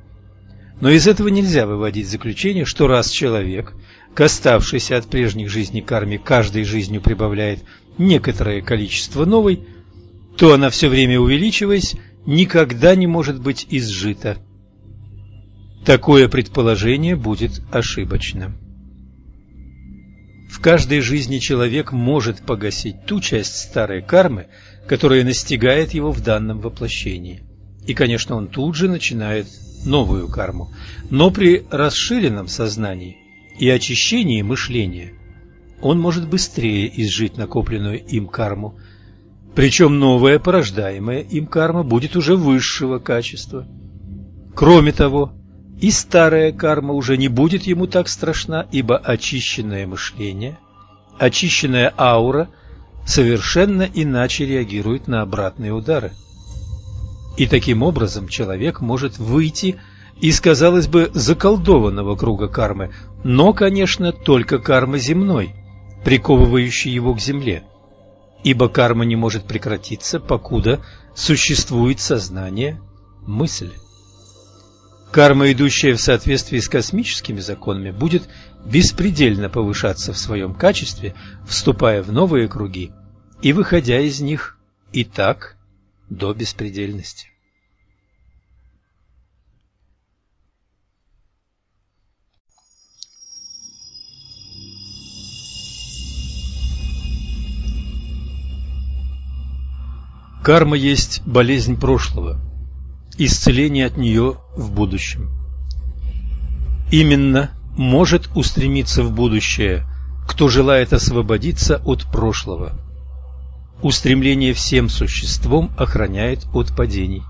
Но из этого нельзя выводить заключение, что раз человек, к оставшейся от прежних жизней карме, каждой жизнью прибавляет некоторое количество новой, то она все время увеличиваясь, никогда не может быть изжита. Такое предположение будет ошибочным. В каждой жизни человек может погасить ту часть старой кармы, которая настигает его в данном воплощении. И, конечно, он тут же начинает новую карму. Но при расширенном сознании и очищении мышления он может быстрее изжить накопленную им карму, причем новая порождаемая им карма будет уже высшего качества. Кроме того, и старая карма уже не будет ему так страшна, ибо очищенное мышление, очищенная аура совершенно иначе реагирует на обратные удары. И таким образом человек может выйти из, казалось бы, заколдованного круга кармы, но, конечно, только кармы земной, приковывающей его к земле. Ибо карма не может прекратиться, покуда существует сознание, мысль. Карма, идущая в соответствии с космическими законами, будет беспредельно повышаться в своем качестве, вступая в новые круги и выходя из них и так до беспредельности. Карма есть болезнь прошлого, исцеление от нее в будущем. Именно может устремиться в будущее, кто желает освободиться от прошлого. Устремление всем существом охраняет от падений.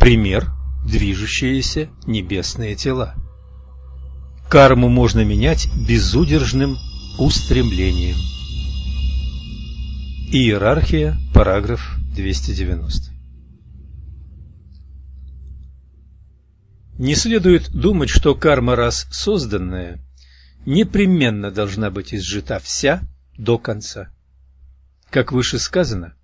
Пример – движущиеся небесные тела. Карму можно менять безудержным устремлением. Иерархия, параграф 290. Не следует думать, что карма, раз созданная, непременно должна быть изжита вся до конца. Как выше сказано,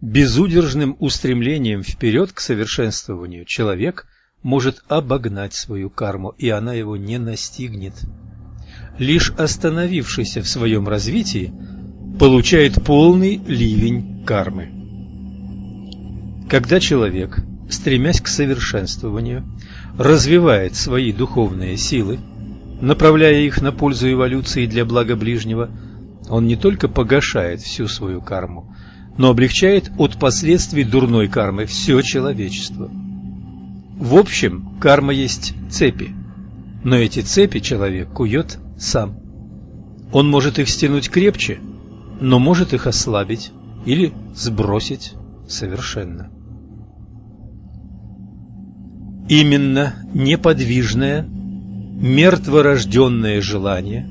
безудержным устремлением вперед к совершенствованию человек может обогнать свою карму, и она его не настигнет. Лишь остановившийся в своем развитии получает полный ливень кармы. Когда человек, стремясь к совершенствованию, развивает свои духовные силы, направляя их на пользу эволюции для блага ближнего, он не только погашает всю свою карму, но облегчает от последствий дурной кармы все человечество. В общем, карма есть цепи, но эти цепи человек кует сам. Он может их стянуть крепче, но может их ослабить или сбросить совершенно. Именно неподвижное, мертворожденное желание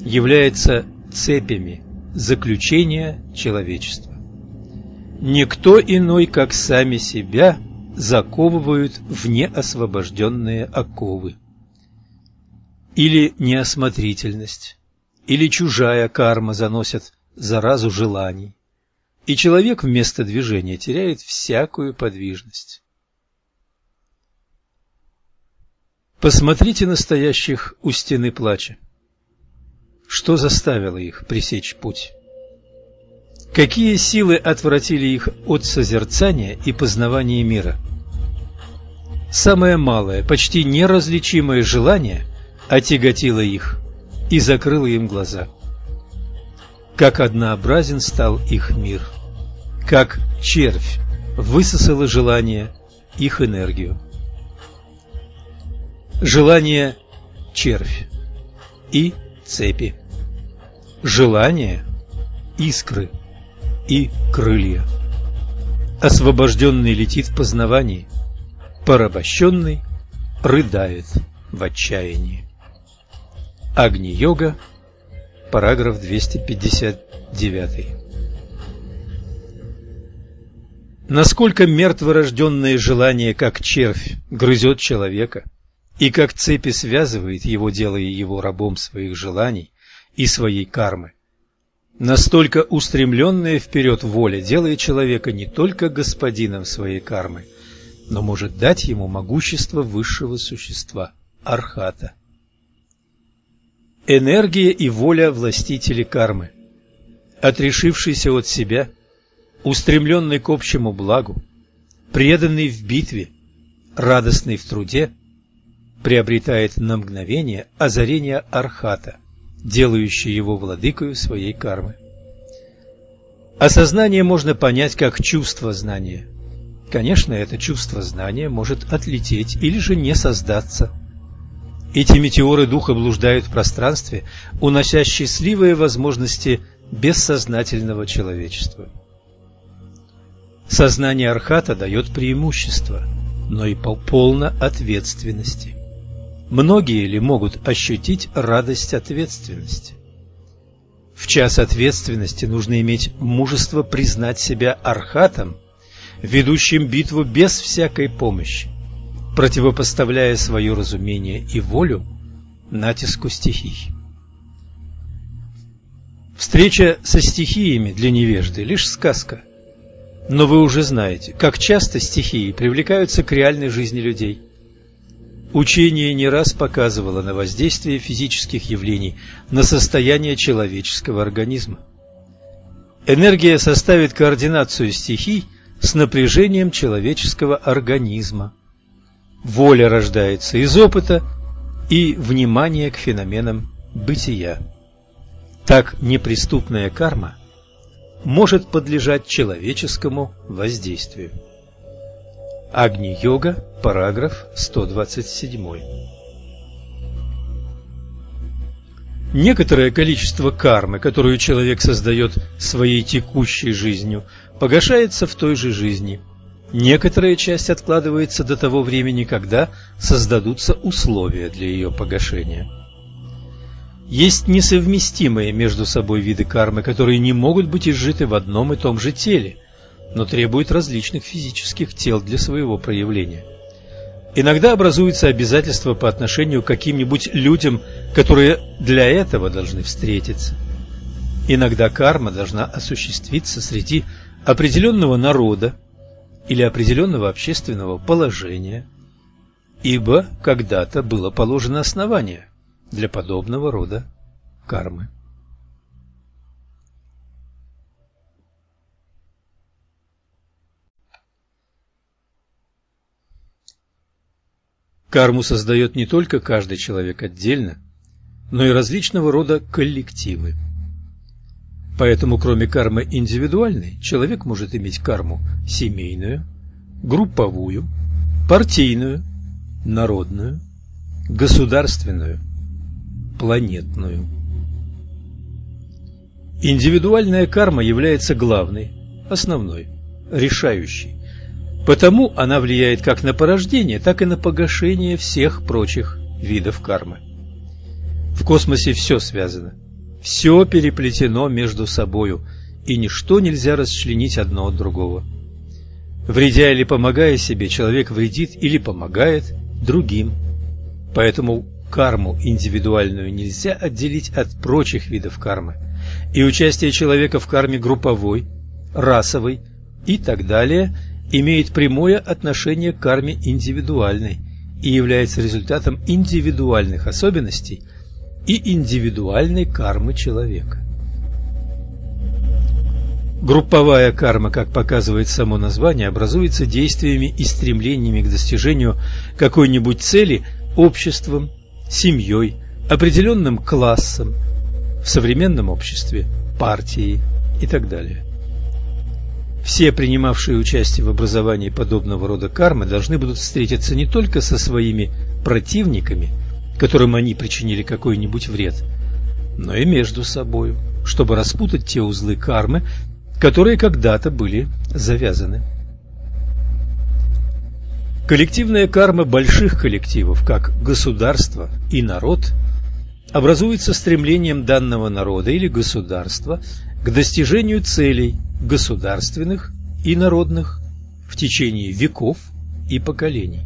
является цепями заключения человечества. Никто иной, как сами себя, заковывают в неосвобожденные оковы. Или неосмотрительность, или чужая карма заносят заразу желаний, и человек вместо движения теряет всякую подвижность. Посмотрите настоящих у стены плача. Что заставило их пресечь путь? Какие силы отвратили их от созерцания и познавания мира? Самое малое, почти неразличимое желание отяготило их и закрыло им глаза. Как однообразен стал их мир, как червь высосало желание их энергию. Желание – червь и цепи. Желание – искры и крылья. Освобожденный летит в познавании, порабощенный рыдает в отчаянии. Агни-йога, параграф 259. Насколько мертворожденное желание, как червь, грызет человека – и как цепи связывает его, делая его рабом своих желаний и своей кармы. Настолько устремленная вперед воля делает человека не только господином своей кармы, но может дать ему могущество высшего существа – архата. Энергия и воля властители кармы, отрешившийся от себя, устремленный к общему благу, преданный в битве, радостный в труде – приобретает на мгновение озарение архата делающий его владыкою своей кармы. Осознание можно понять как чувство знания. Конечно, это чувство знания может отлететь или же не создаться. Эти метеоры духа блуждают в пространстве, унося счастливые возможности бессознательного человечества. Сознание Архата дает преимущество, но и полно ответственности. Многие ли могут ощутить радость ответственности? В час ответственности нужно иметь мужество признать себя архатом, ведущим битву без всякой помощи, противопоставляя свое разумение и волю натиску стихий. Встреча со стихиями для невежды – лишь сказка. Но вы уже знаете, как часто стихии привлекаются к реальной жизни людей. Учение не раз показывало на воздействие физических явлений на состояние человеческого организма. Энергия составит координацию стихий с напряжением человеческого организма. Воля рождается из опыта и внимания к феноменам бытия. Так неприступная карма может подлежать человеческому воздействию. Агни-йога, параграф 127. Некоторое количество кармы, которую человек создает своей текущей жизнью, погашается в той же жизни. Некоторая часть откладывается до того времени, когда создадутся условия для ее погашения. Есть несовместимые между собой виды кармы, которые не могут быть изжиты в одном и том же теле, но требуют различных физических тел для своего проявления. Иногда образуются обязательства по отношению к каким-нибудь людям, которые для этого должны встретиться. Иногда карма должна осуществиться среди определенного народа или определенного общественного положения, ибо когда-то было положено основание для подобного рода кармы. Карму создает не только каждый человек отдельно, но и различного рода коллективы. Поэтому, кроме кармы индивидуальной, человек может иметь карму семейную, групповую, партийную, народную, государственную – планетную. Индивидуальная карма является главной, основной, решающей. Потому она влияет как на порождение, так и на погашение всех прочих видов кармы. В космосе все связано, все переплетено между собою, и ничто нельзя расчленить одно от другого. Вредя или помогая себе, человек вредит или помогает другим. Поэтому карму индивидуальную нельзя отделить от прочих видов кармы, и участие человека в карме групповой, расовой и так далее имеет прямое отношение к карме индивидуальной и является результатом индивидуальных особенностей и индивидуальной кармы человека. Групповая карма, как показывает само название, образуется действиями и стремлениями к достижению какой-нибудь цели обществом семьей, определенным классом, в современном обществе партией и так далее. Все принимавшие участие в образовании подобного рода кармы должны будут встретиться не только со своими противниками, которым они причинили какой-нибудь вред, но и между собою, чтобы распутать те узлы кармы, которые когда-то были завязаны. Коллективная карма больших коллективов, как государство и народ, образуется стремлением данного народа или государства к достижению целей государственных и народных в течение веков и поколений.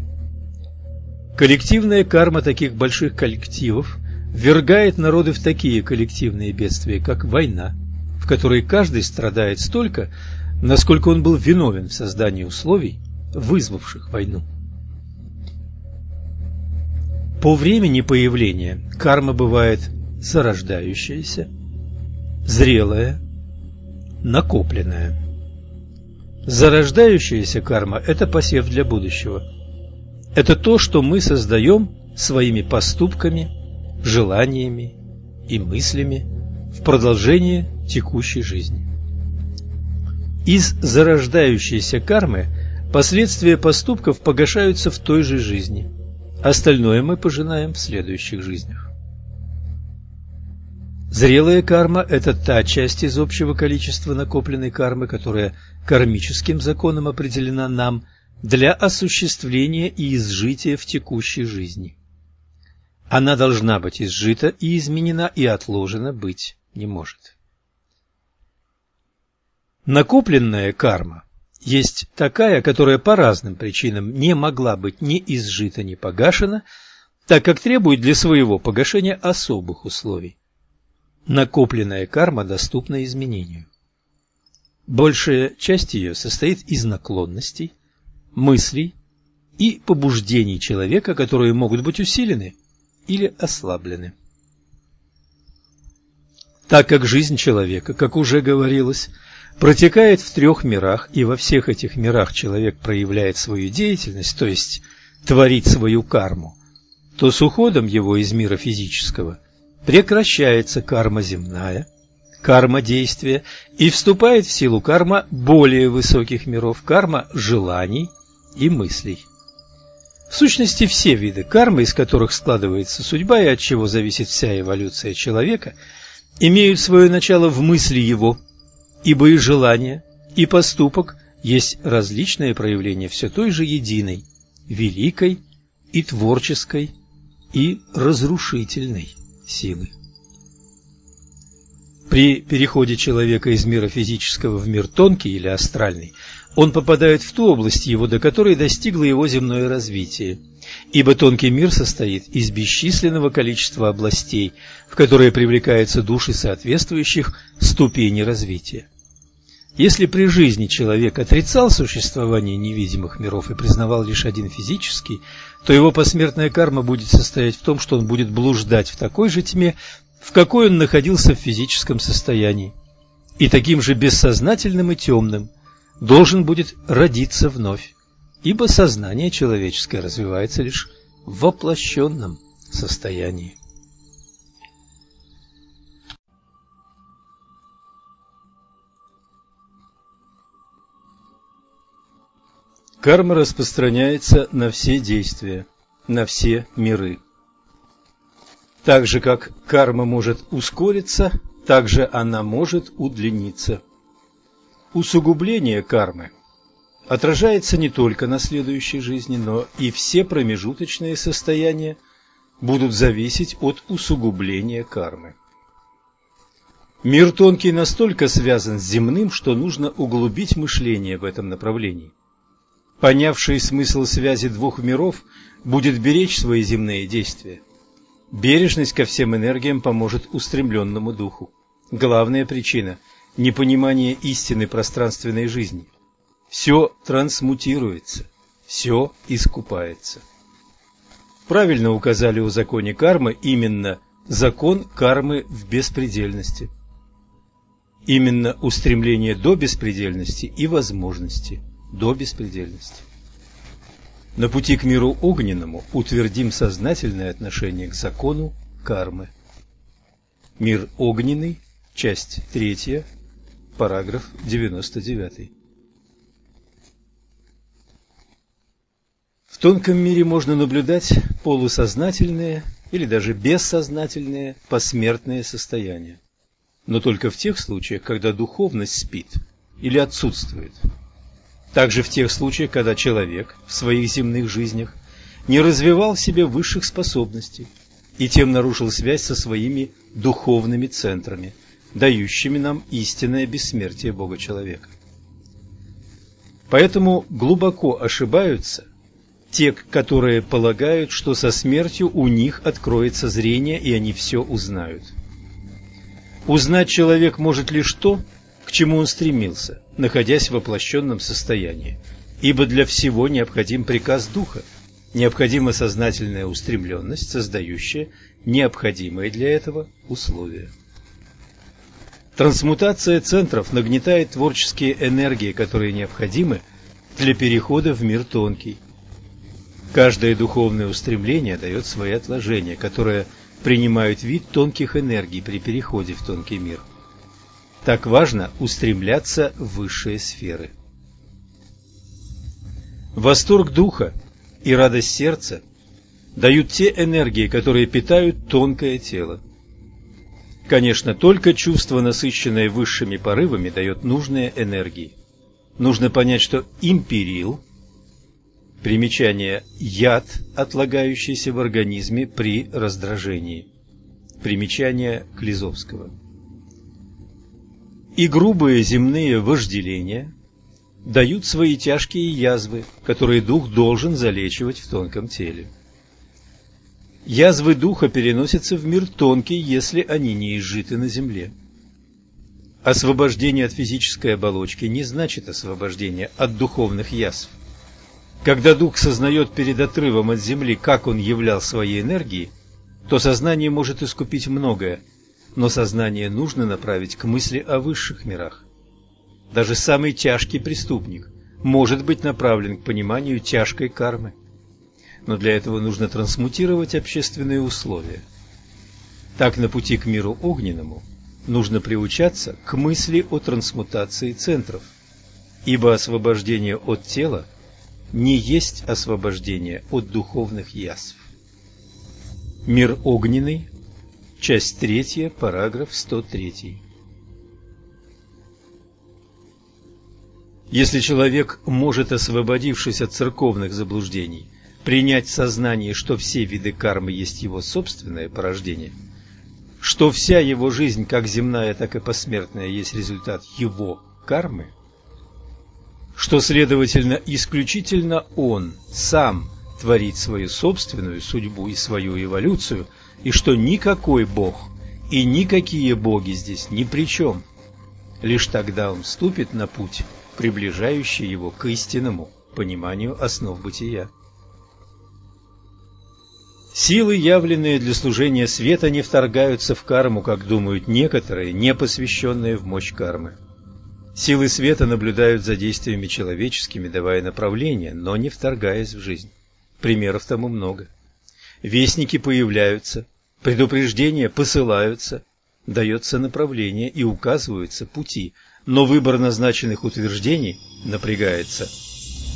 Коллективная карма таких больших коллективов ввергает народы в такие коллективные бедствия, как война, в которой каждый страдает столько, насколько он был виновен в создании условий, вызвавших войну. По времени появления карма бывает зарождающаяся, зрелая, накопленная. Зарождающаяся карма – это посев для будущего. Это то, что мы создаем своими поступками, желаниями и мыслями в продолжение текущей жизни. Из зарождающейся кармы последствия поступков погашаются в той же жизни. Остальное мы пожинаем в следующих жизнях. Зрелая карма – это та часть из общего количества накопленной кармы, которая кармическим законом определена нам для осуществления и изжития в текущей жизни. Она должна быть изжита и изменена, и отложена быть не может. Накопленная карма есть такая, которая по разным причинам не могла быть ни изжита, ни погашена, так как требует для своего погашения особых условий. Накопленная карма доступна изменению. Большая часть ее состоит из наклонностей, мыслей и побуждений человека, которые могут быть усилены или ослаблены. Так как жизнь человека, как уже говорилось, протекает в трех мирах, и во всех этих мирах человек проявляет свою деятельность, то есть творит свою карму, то с уходом его из мира физического прекращается карма земная, карма действия, и вступает в силу карма более высоких миров, карма желаний и мыслей. В сущности, все виды кармы, из которых складывается судьба и от чего зависит вся эволюция человека, имеют свое начало в мысли его – ибо и желание, и поступок есть различные проявления все той же единой, великой и творческой и разрушительной силы. При переходе человека из мира физического в мир тонкий или астральный, он попадает в ту область его, до которой достигло его земное развитие. Ибо тонкий мир состоит из бесчисленного количества областей, в которые привлекаются души соответствующих ступеней развития. Если при жизни человек отрицал существование невидимых миров и признавал лишь один физический, то его посмертная карма будет состоять в том, что он будет блуждать в такой же тьме, в какой он находился в физическом состоянии, и таким же бессознательным и темным должен будет родиться вновь, ибо сознание человеческое развивается лишь в воплощенном состоянии. Карма распространяется на все действия, на все миры. Так же, как карма может ускориться, так же она может удлиниться. Усугубление кармы отражается не только на следующей жизни, но и все промежуточные состояния будут зависеть от усугубления кармы. Мир тонкий настолько связан с земным, что нужно углубить мышление в этом направлении – понявший смысл связи двух миров, будет беречь свои земные действия. Бережность ко всем энергиям поможет устремленному духу. Главная причина – непонимание истины пространственной жизни. Все трансмутируется, все искупается. Правильно указали о законе кармы именно закон кармы в беспредельности. Именно устремление до беспредельности и возможности – до беспредельности. На пути к миру огненному утвердим сознательное отношение к закону кармы. Мир огненный, часть 3, параграф 99. В тонком мире можно наблюдать полусознательные или даже бессознательные посмертные состояния, но только в тех случаях, когда духовность спит или отсутствует – также в тех случаях, когда человек в своих земных жизнях не развивал в себе высших способностей и тем нарушил связь со своими духовными центрами, дающими нам истинное бессмертие Бога-человека. Поэтому глубоко ошибаются те, которые полагают, что со смертью у них откроется зрение и они все узнают. Узнать человек может лишь то, к чему он стремился, находясь в воплощенном состоянии. Ибо для всего необходим приказ Духа, необходима сознательная устремленность, создающая необходимые для этого условия. Трансмутация центров нагнетает творческие энергии, которые необходимы для перехода в мир тонкий. Каждое духовное устремление дает свои отложения, которые принимают вид тонких энергий при переходе в тонкий мир. Так важно устремляться в высшие сферы. Восторг духа и радость сердца дают те энергии, которые питают тонкое тело. Конечно, только чувство, насыщенное высшими порывами, дает нужные энергии. Нужно понять, что империл – примечание «яд, отлагающийся в организме при раздражении». Примечание Клизовского. И грубые земные вожделения – дают свои тяжкие язвы, которые дух должен залечивать в тонком теле. Язвы духа переносятся в мир тонкий, если они не изжиты на земле. Освобождение от физической оболочки не значит освобождение от духовных язв. Когда дух сознает перед отрывом от земли, как он являл своей энергией, то сознание может искупить многое, но сознание нужно направить к мысли о высших мирах. Даже самый тяжкий преступник может быть направлен к пониманию тяжкой кармы. Но для этого нужно трансмутировать общественные условия. Так на пути к миру огненному нужно приучаться к мысли о трансмутации центров, ибо освобождение от тела не есть освобождение от духовных язв. Мир огненный, часть 3, параграф 103. Если человек может, освободившись от церковных заблуждений, принять в сознании, что все виды кармы есть его собственное порождение, что вся его жизнь, как земная, так и посмертная, есть результат его кармы, что, следовательно, исключительно он сам творит свою собственную судьбу и свою эволюцию, и что никакой бог и никакие боги здесь ни при чем, лишь тогда он вступит на путь приближающий его к истинному пониманию основ бытия. Силы, явленные для служения света, не вторгаются в карму, как думают некоторые, не посвященные в мощь кармы. Силы света наблюдают за действиями человеческими, давая направление, но не вторгаясь в жизнь. Примеров тому много. Вестники появляются, предупреждения посылаются, дается направление и указываются пути, но выбор назначенных утверждений напрягается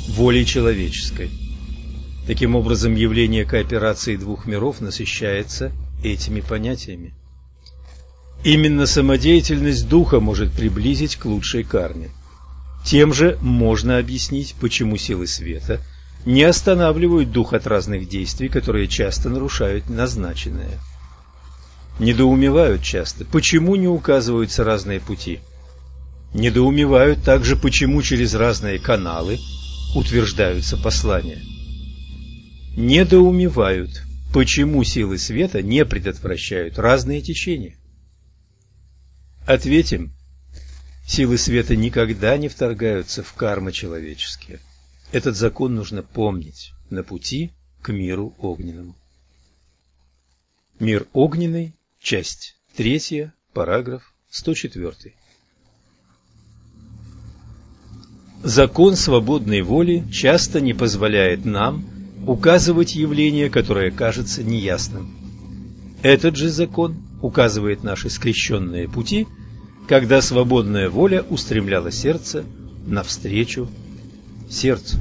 волей человеческой. Таким образом, явление кооперации двух миров насыщается этими понятиями. Именно самодеятельность духа может приблизить к лучшей карме. Тем же можно объяснить, почему силы света не останавливают дух от разных действий, которые часто нарушают назначенное. Недоумевают часто, почему не указываются разные пути – недоумевают также, почему через разные каналы утверждаются послания. Недоумевают, почему силы света не предотвращают разные течения. Ответим, силы света никогда не вторгаются в кармы человеческие. Этот закон нужно помнить на пути к миру огненному. Мир огненный, часть 3, параграф 104. Закон свободной воли часто не позволяет нам указывать явление, которое кажется неясным. Этот же закон указывает наши скрещенные пути, когда свободная воля устремляла сердце навстречу сердцу.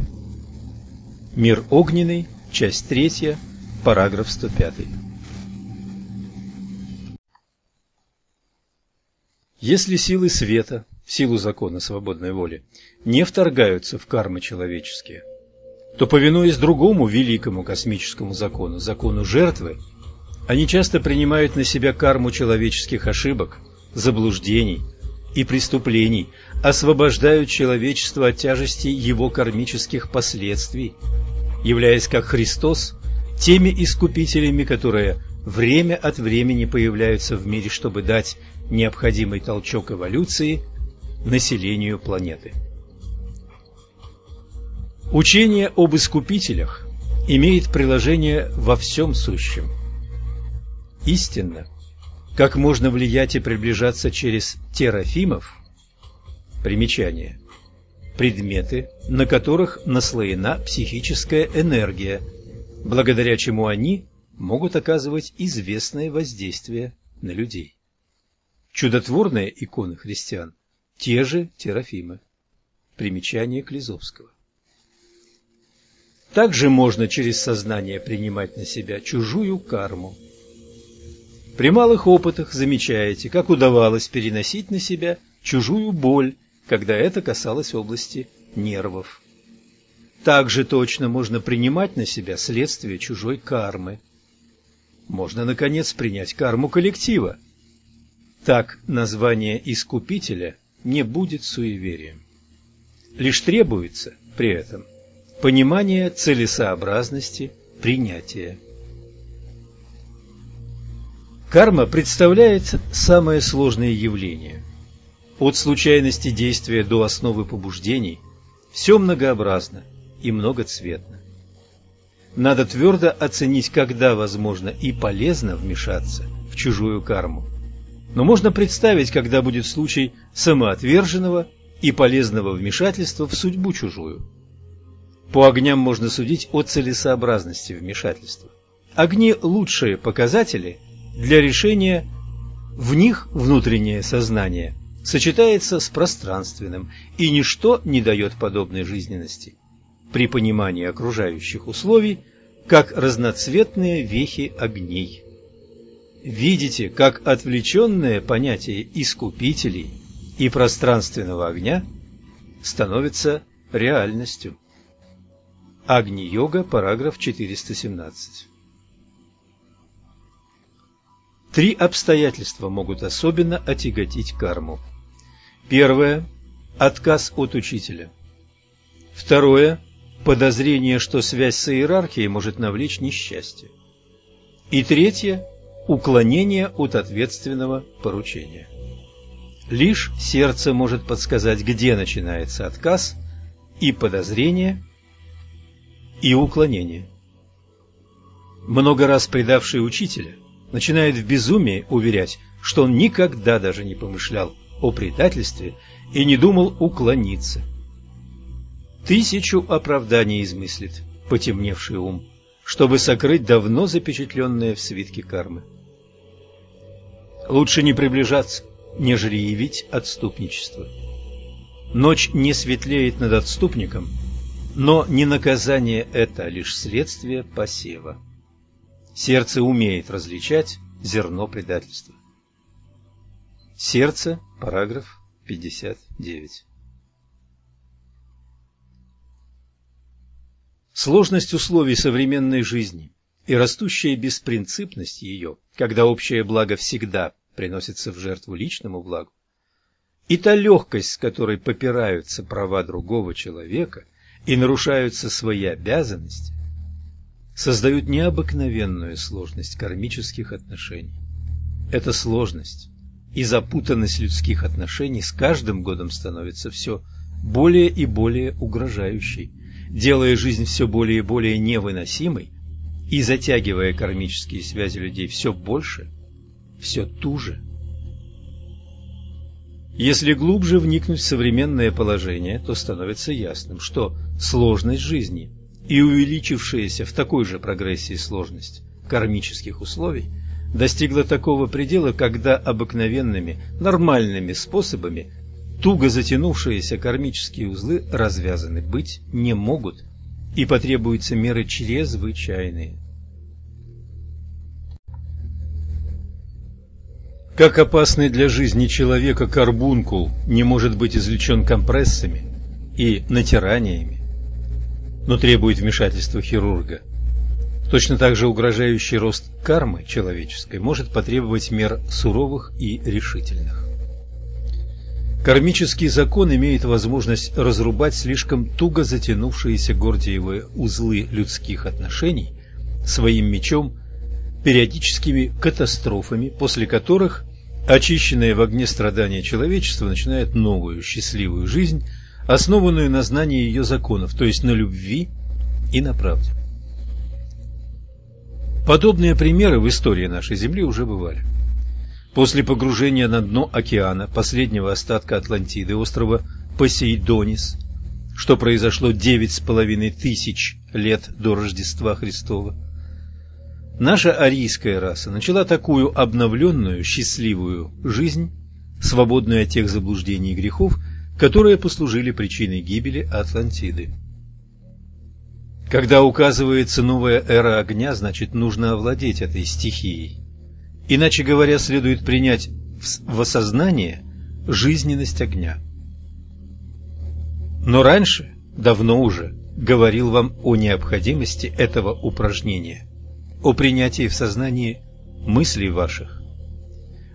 Мир огненный, часть 3, параграф 105. Если силы света силу закона свободной воли, не вторгаются в кармы человеческие, то, повинуясь другому великому космическому закону, закону жертвы, они часто принимают на себя карму человеческих ошибок, заблуждений и преступлений, освобождают человечество от тяжести его кармических последствий, являясь как Христос теми искупителями, которые время от времени появляются в мире, чтобы дать необходимый толчок эволюции – населению планеты. Учение об искупителях имеет приложение во всем сущем. Истинно, как можно влиять и приближаться через терафимов, примечание, предметы, на которых наслоена психическая энергия, благодаря чему они могут оказывать известное воздействие на людей. Чудотворные иконы христиан – те же Терафимы. Примечание Клизовского. Также можно через сознание принимать на себя чужую карму. При малых опытах замечаете, как удавалось переносить на себя чужую боль, когда это касалось области нервов. Также точно можно принимать на себя следствие чужой кармы. Можно, наконец, принять карму коллектива. Так название искупителя не будет суеверием. Лишь требуется при этом – Понимание целесообразности принятия. Карма представляет самое сложное явление. От случайности действия до основы побуждений все многообразно и многоцветно. Надо твердо оценить, когда возможно и полезно вмешаться в чужую карму. Но можно представить, когда будет случай самоотверженного и полезного вмешательства в судьбу чужую. По огням можно судить о целесообразности вмешательства. Огни – лучшие показатели для решения в них внутреннее сознание сочетается с пространственным, и ничто не дает подобной жизненности при понимании окружающих условий, как разноцветные вехи огней. Видите, как отвлеченное понятие искупителей и пространственного огня становится реальностью. Агни-йога, параграф 417. Три обстоятельства могут особенно отяготить карму. Первое – отказ от учителя. Второе – подозрение, что связь с иерархией может навлечь несчастье. И третье – уклонение от ответственного поручения. Лишь сердце может подсказать, где начинается отказ и подозрение, и уклонение. Много раз предавший учителя начинает в безумии уверять, что он никогда даже не помышлял о предательстве и не думал уклониться. Тысячу оправданий измыслит потемневший ум, чтобы сокрыть давно запечатленное в свитке кармы. Лучше не приближаться, нежели явить отступничество. Ночь не светлеет над отступником – но не наказание это, а лишь следствие посева. Сердце умеет различать зерно предательства. Сердце, параграф 59. Сложность условий современной жизни и растущая беспринципность ее, когда общее благо всегда приносится в жертву личному благу, и та легкость, с которой попираются права другого человека – и нарушаются свои обязанности, создают необыкновенную сложность кармических отношений. Эта сложность и запутанность людских отношений с каждым годом становится все более и более угрожающей, делая жизнь все более и более невыносимой и затягивая кармические связи людей все больше, все туже. Если глубже вникнуть в современное положение, то становится ясным, что сложность жизни и увеличившаяся в такой же прогрессии сложность кармических условий достигла такого предела, когда обыкновенными, нормальными способами туго затянувшиеся кармические узлы развязаны быть не могут и потребуются меры чрезвычайные. Как опасный для жизни человека карбункул не может быть извлечен компрессами и натираниями, но требует вмешательства хирурга. Точно так же угрожающий рост кармы человеческой может потребовать мер суровых и решительных. Кармический закон имеет возможность разрубать слишком туго затянувшиеся гордиевые узлы людских отношений своим мечом периодическими катастрофами, после которых очищенное в огне страдания человечества начинает новую счастливую жизнь, основанную на знании ее законов, то есть на любви и на правде. Подобные примеры в истории нашей Земли уже бывали. После погружения на дно океана последнего остатка Атлантиды, острова Посейдонис, что произошло девять с половиной тысяч лет до Рождества Христова, Наша арийская раса начала такую обновленную, счастливую жизнь, свободную от тех заблуждений и грехов, которые послужили причиной гибели Атлантиды. Когда указывается новая эра огня, значит нужно овладеть этой стихией. Иначе говоря, следует принять в осознание жизненность огня. Но раньше, давно уже, говорил вам о необходимости этого упражнения, о принятии в сознании мыслей ваших.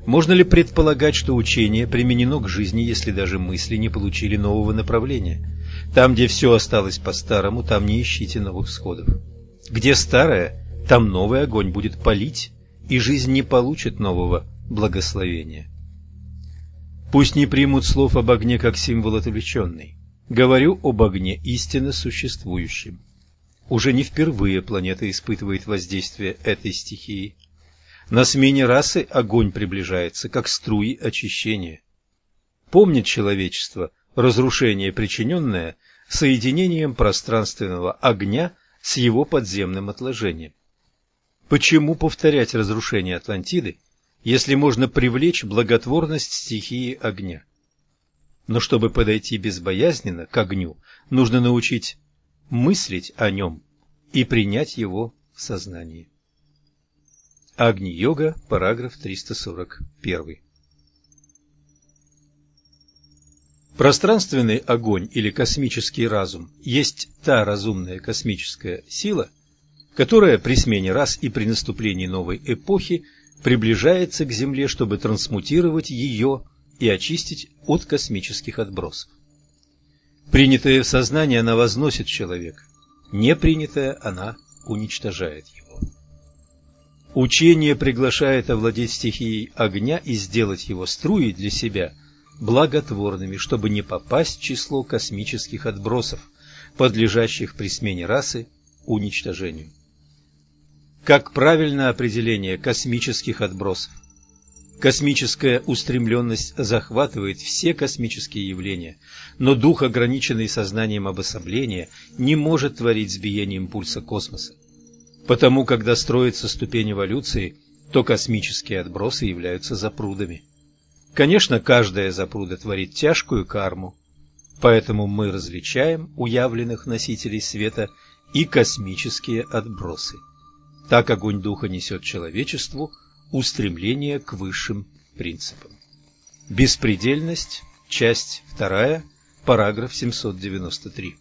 Можно ли предполагать, что учение применено к жизни, если даже мысли не получили нового направления? Там, где все осталось по-старому, там не ищите новых сходов. Где старое, там новый огонь будет палить, и жизнь не получит нового благословения. Пусть не примут слов об огне как символ отвлеченный. Говорю об огне истинно существующем. Уже не впервые планета испытывает воздействие этой стихии. На смене расы огонь приближается, как струи очищения. Помнит человечество разрушение, причиненное соединением пространственного огня с его подземным отложением. Почему повторять разрушение Атлантиды, если можно привлечь благотворность стихии огня? Но чтобы подойти безбоязненно к огню, нужно научить мыслить о нем и принять его в сознании. Агни-йога, параграф 341. Пространственный огонь или космический разум есть та разумная космическая сила, которая при смене рас и при наступлении новой эпохи приближается к Земле, чтобы трансмутировать ее и очистить от космических отбросов. Принятая в сознание она возносит человека, не принятая она уничтожает его. Учение приглашает овладеть стихией огня и сделать его струи для себя благотворными, чтобы не попасть в число космических отбросов, подлежащих при смене расы уничтожению. Как правильное определение космических отбросов? Космическая устремленность захватывает все космические явления, но дух, ограниченный сознанием обособления, не может творить сбиение импульса космоса. Потому, когда строится ступень эволюции, то космические отбросы являются запрудами. Конечно, каждая запруда творит тяжкую карму, поэтому мы различаем уявленных носителей света и космические отбросы. Так огонь духа несет человечеству устремление к высшим принципам. Беспредельность, часть 2, параграф 793.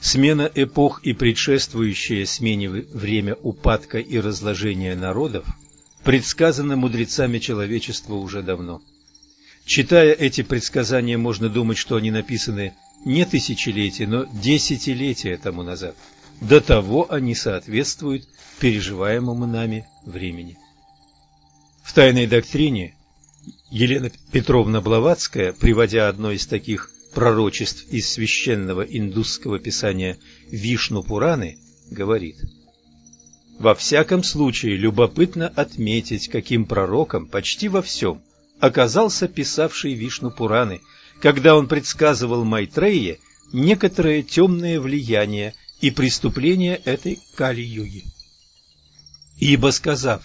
Смена эпох и предшествующее смене время упадка и разложения народов – предсказано мудрецами человечества уже давно. Читая эти предсказания, можно думать, что они написаны не тысячелетия, но десятилетия тому назад. До того они соответствуют переживаемому нами времени. В «Тайной доктрине» Елена Петровна Блаватская, приводя одно из таких пророчеств из священного индусского писания Вишну Пураны, говорит – во всяком случае, любопытно отметить, каким пророком почти во всем оказался писавший Вишну Пураны, когда он предсказывал Майтрее некоторые темные влияния и преступления этой Кали-юги. Ибо сказав,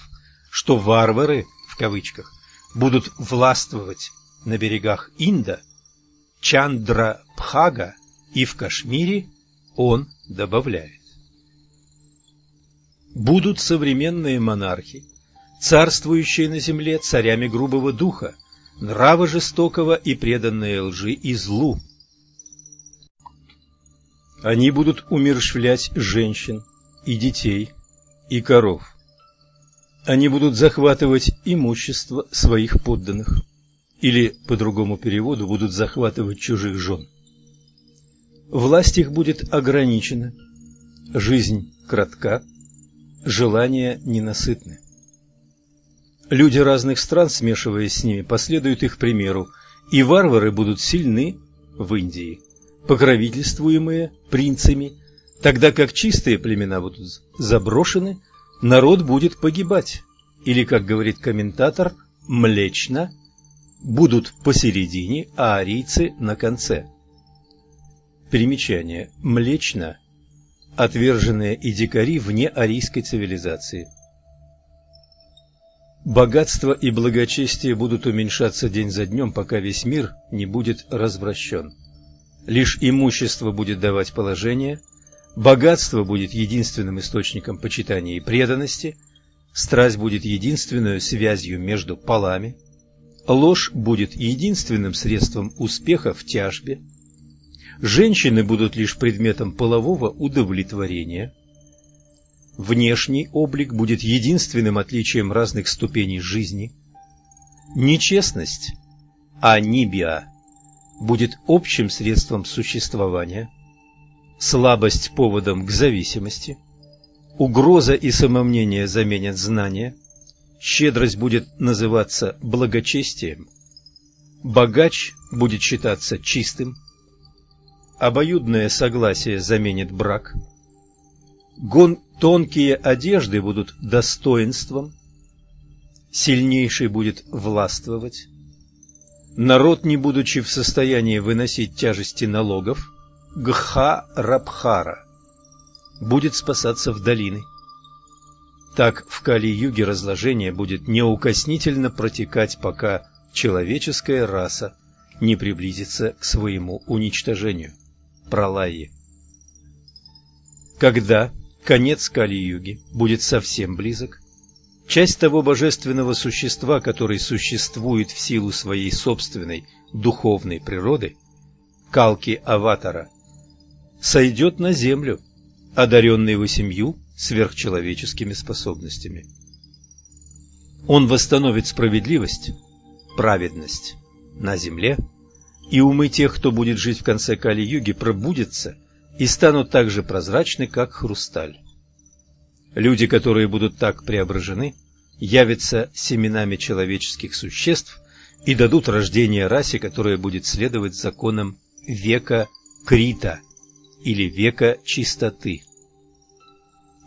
что варвары, в кавычках, будут властвовать на берегах Инда, Чандра Пхага и в Кашмире, он добавляет будут современные монархи, царствующие на земле царями грубого духа, нрава жестокого и преданные лжи и злу. Они будут умерщвлять женщин и детей и коров. Они будут захватывать имущество своих подданных, или, по другому переводу, будут захватывать чужих жен. Власть их будет ограничена, жизнь кратка, желания ненасытны. Люди разных стран, смешиваясь с ними, последуют их примеру, и варвары будут сильны в Индии, покровительствуемые принцами, тогда как чистые племена будут заброшены, народ будет погибать, или, как говорит комментатор, млечно, будут посередине, а арийцы на конце. Примечание. Млечно отверженные и дикари вне арийской цивилизации. Богатство и благочестие будут уменьшаться день за днем, пока весь мир не будет развращен. Лишь имущество будет давать положение, богатство будет единственным источником почитания и преданности, страсть будет единственной связью между полами, ложь будет единственным средством успеха в тяжбе, женщины будут лишь предметом полового удовлетворения, внешний облик будет единственным отличием разных ступеней жизни, нечестность, анибия будет общим средством существования, слабость поводом к зависимости, угроза и самомнение заменят знания, щедрость будет называться благочестием, богач будет считаться чистым, обоюдное согласие заменит брак, гон тонкие одежды будут достоинством, сильнейший будет властвовать, Народ, не будучи в состоянии выносить тяжести налогов, Гха-Рабхара, будет спасаться в долины. Так в Кали-юге разложение будет неукоснительно протекать, пока человеческая раса не приблизится к своему уничтожению. Пралайи. Когда конец Кали-юги будет совсем близок, Часть того божественного существа, который существует в силу своей собственной духовной природы, калки аватара, сойдет на землю, одаренный восемью сверхчеловеческими способностями. Он восстановит справедливость, праведность на земле, и умы тех, кто будет жить в конце Кали-юги, пробудятся и станут так же прозрачны, как хрусталь. Люди, которые будут так преображены, явятся семенами человеческих существ и дадут рождение расе, которая будет следовать законам века Крита или века чистоты.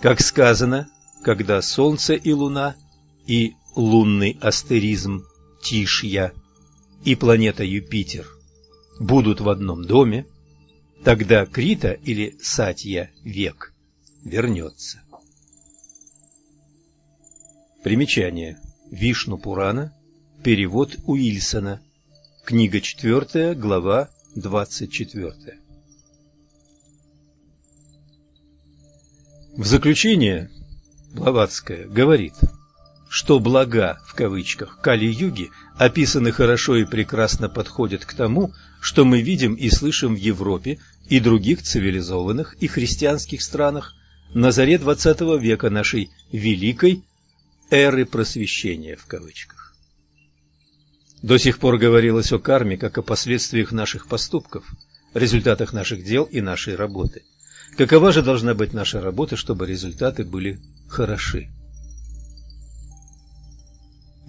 Как сказано, когда Солнце и Луна и лунный астеризм Тишья и планета Юпитер будут в одном доме, тогда Крита или Сатья век вернется. Примечание. Вишну Пурана. Перевод Уильсона. Книга 4, глава 24. В заключение Блаватская говорит, что блага, в кавычках, Кали-юги описаны хорошо и прекрасно подходят к тому, что мы видим и слышим в Европе и других цивилизованных и христианских странах на заре XX века нашей великой эры просвещения в кавычках. До сих пор говорилось о карме как о последствиях наших поступков, результатах наших дел и нашей работы. Какова же должна быть наша работа, чтобы результаты были хороши?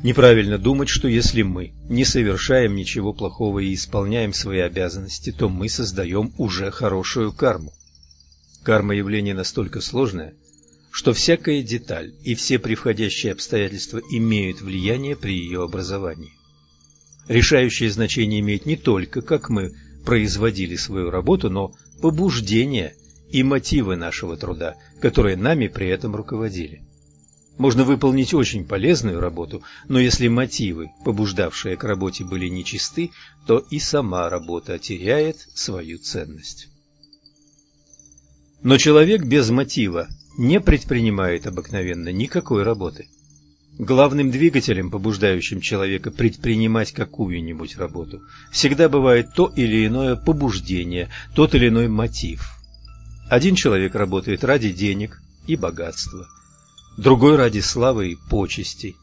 Неправильно думать, что если мы не совершаем ничего плохого и исполняем свои обязанности, то мы создаем уже хорошую карму. Карма явление настолько сложное, что всякая деталь и все приходящие обстоятельства имеют влияние при ее образовании. Решающее значение имеет не только, как мы производили свою работу, но побуждения и мотивы нашего труда, которые нами при этом руководили. Можно выполнить очень полезную работу, но если мотивы, побуждавшие к работе, были нечисты, то и сама работа теряет свою ценность. Но человек без мотива не предпринимает обыкновенно никакой работы. Главным двигателем, побуждающим человека предпринимать какую-нибудь работу, всегда бывает то или иное побуждение, тот или иной мотив. Один человек работает ради денег и богатства, другой ради славы и почестей,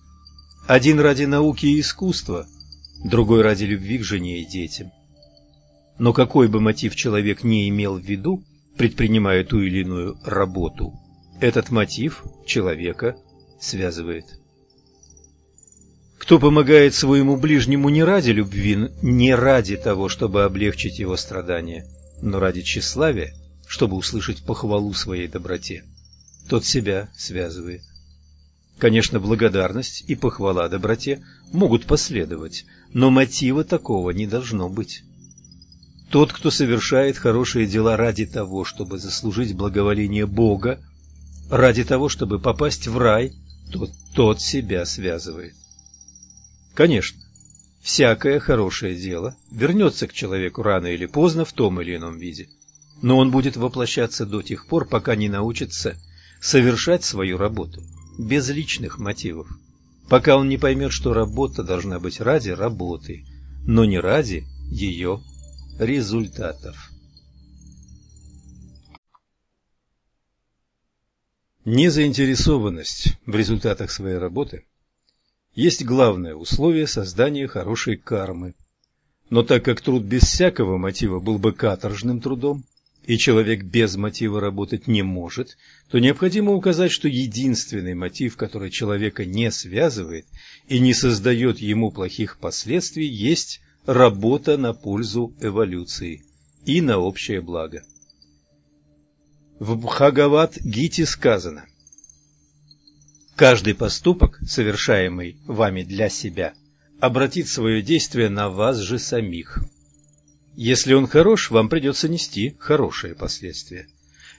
один ради науки и искусства, другой ради любви к жене и детям. Но какой бы мотив человек не имел в виду, предпринимая ту или иную работу, этот мотив человека связывает. Кто помогает своему ближнему не ради любви, не ради того, чтобы облегчить его страдания, но ради тщеславия, чтобы услышать похвалу своей доброте, тот себя связывает. Конечно, благодарность и похвала доброте могут последовать, но мотива такого не должно быть. Тот, кто совершает хорошие дела ради того, чтобы заслужить благоволение Бога, ради того, чтобы попасть в рай, тот, тот себя связывает. Конечно, всякое хорошее дело вернется к человеку рано или поздно в том или ином виде, но он будет воплощаться до тех пор, пока не научится совершать свою работу без личных мотивов, пока он не поймет, что работа должна быть ради работы, но не ради ее результатов. Незаинтересованность в результатах своей работы есть главное условие создания хорошей кармы. Но так как труд без всякого мотива был бы каторжным трудом, и человек без мотива работать не может, то необходимо указать, что единственный мотив, который человека не связывает и не создает ему плохих последствий, есть работа на пользу эволюции и на общее благо. В Бхагават-гите сказано Каждый поступок, совершаемый вами для себя, обратит свое действие на вас же самих. Если он хорош, вам придется нести хорошие последствия.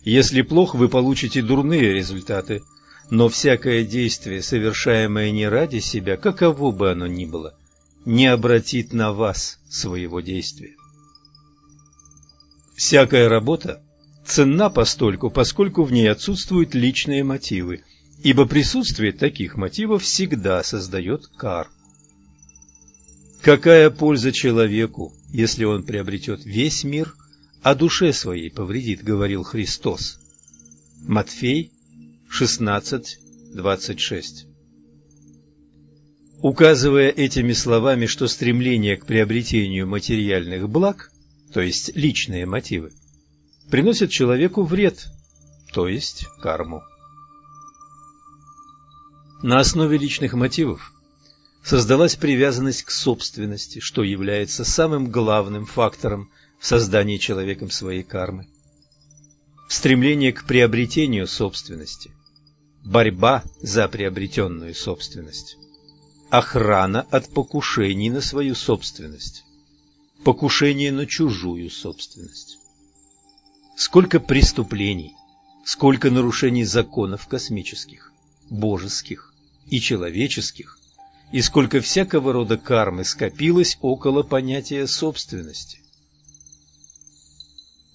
Если плох, вы получите дурные результаты. Но всякое действие, совершаемое не ради себя, каково бы оно ни было, не обратит на вас своего действия. Всякая работа ценна постольку, поскольку в ней отсутствуют личные мотивы – ибо присутствие таких мотивов всегда создает кар. Какая польза человеку, если он приобретет весь мир, а душе своей повредит, говорил Христос. Матфей 16:26. Указывая этими словами, что стремление к приобретению материальных благ, то есть личные мотивы, приносит человеку вред, то есть карму. На основе личных мотивов создалась привязанность к собственности, что является самым главным фактором в создании человеком своей кармы. Стремление к приобретению собственности, борьба за приобретенную собственность, охрана от покушений на свою собственность, покушение на чужую собственность. Сколько преступлений, сколько нарушений законов космических, божеских, и человеческих, и сколько всякого рода кармы скопилось около понятия собственности.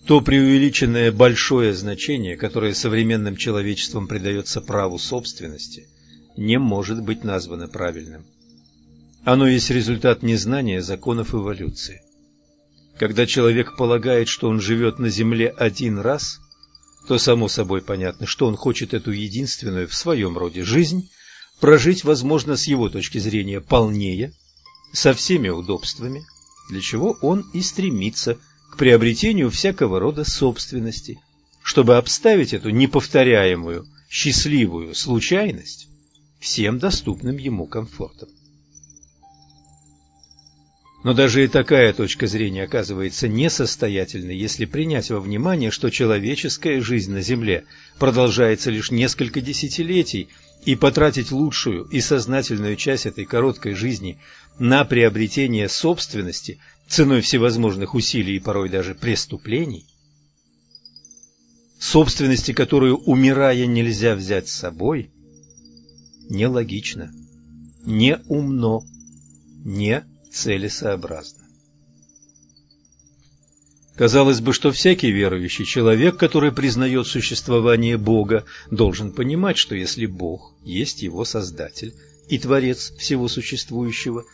То преувеличенное большое значение, которое современным человечеством придается праву собственности, не может быть названо правильным. Оно есть результат незнания законов эволюции. Когда человек полагает, что он живет на Земле один раз, то само собой понятно, что он хочет эту единственную в своем роде жизнь прожить, возможно, с его точки зрения полнее, со всеми удобствами, для чего он и стремится к приобретению всякого рода собственности, чтобы обставить эту неповторяемую, счастливую случайность всем доступным ему комфортом. Но даже и такая точка зрения оказывается несостоятельной, если принять во внимание, что человеческая жизнь на Земле продолжается лишь несколько десятилетий, и потратить лучшую и сознательную часть этой короткой жизни на приобретение собственности ценой всевозможных усилий и порой даже преступлений, собственности, которую, умирая, нельзя взять с собой, нелогично, неумно, не целесообразно. Казалось бы, что всякий верующий человек, который признает существование Бога, должен понимать, что если Бог есть его Создатель и Творец всего существующего,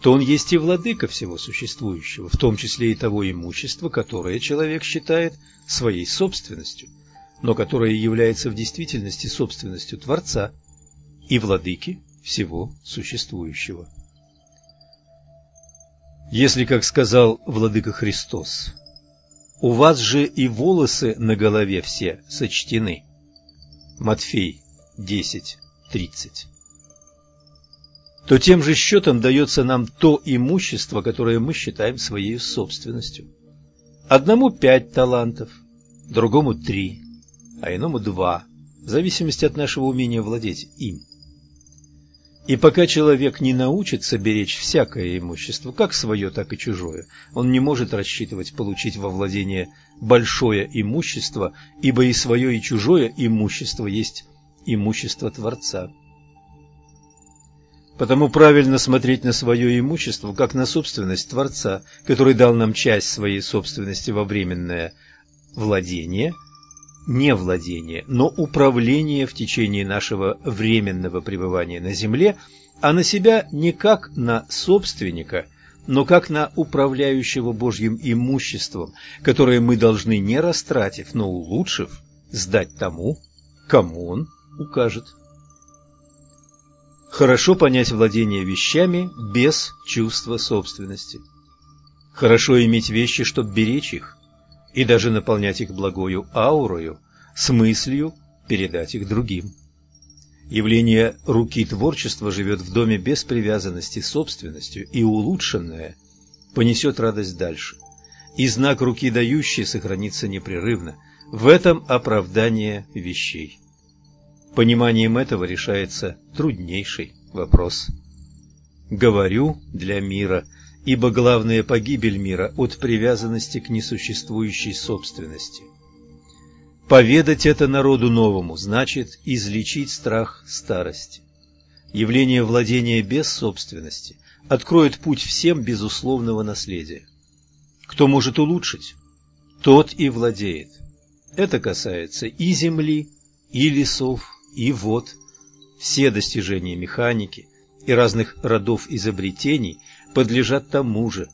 то Он есть и Владыка всего существующего, в том числе и того имущества, которое человек считает своей собственностью, но которое является в действительности собственностью Творца и Владыки всего существующего. Если, как сказал Владыка Христос, у вас же и волосы на голове все сочтены. Матфей 10.30 то тем же счетом дается нам то имущество, которое мы считаем своей собственностью. Одному пять талантов, другому три, а иному два, в зависимости от нашего умения владеть им. И пока человек не научится беречь всякое имущество, как свое, так и чужое, он не может рассчитывать получить во владение большое имущество, ибо и свое, и чужое имущество есть имущество Творца. Потому правильно смотреть на свое имущество, как на собственность Творца, который дал нам часть своей собственности во временное владение, не владение, но управление в течение нашего временного пребывания на земле, а на себя не как на собственника, но как на управляющего Божьим имуществом, которое мы должны, не растратив, но улучшив, сдать тому, кому он укажет. Хорошо понять владение вещами без чувства собственности. Хорошо иметь вещи, чтобы беречь их, и даже наполнять их благою аурою, с мыслью передать их другим. Явление руки творчества живет в доме без привязанности собственностью, и улучшенное понесет радость дальше. И знак руки дающей сохранится непрерывно. В этом оправдание вещей. Пониманием этого решается труднейший вопрос. Говорю для мира, ибо главная погибель мира от привязанности к несуществующей собственности. Поведать это народу новому значит излечить страх старости. Явление владения без собственности откроет путь всем безусловного наследия. Кто может улучшить, тот и владеет. Это касается и земли, и лесов, и вот все достижения механики и разных родов изобретений подлежат тому же.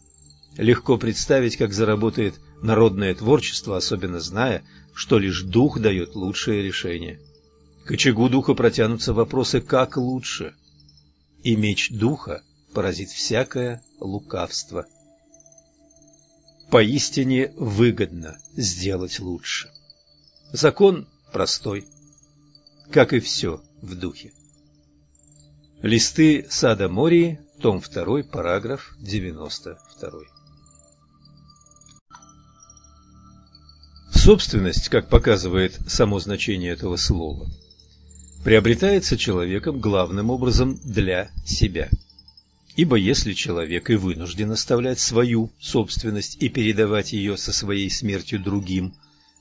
Легко представить, как заработает народное творчество, особенно зная, что лишь дух дает лучшее решение. К очагу духа протянутся вопросы «как лучше?» И меч духа поразит всякое лукавство. Поистине выгодно сделать лучше. Закон простой как и все в духе. Листы сада Мории, том 2, параграф 92. Собственность, как показывает само значение этого слова, приобретается человеком главным образом для себя. Ибо если человек и вынужден оставлять свою собственность и передавать ее со своей смертью другим,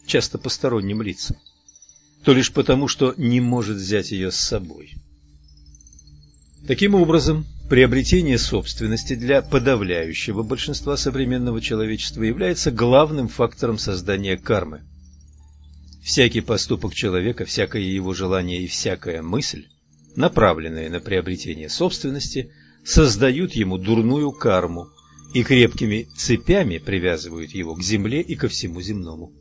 часто посторонним лицам, то лишь потому, что не может взять ее с собой. Таким образом, приобретение собственности для подавляющего большинства современного человечества является главным фактором создания кармы. Всякий поступок человека, всякое его желание и всякая мысль, направленные на приобретение собственности, создают ему дурную карму и крепкими цепями привязывают его к земле и ко всему земному.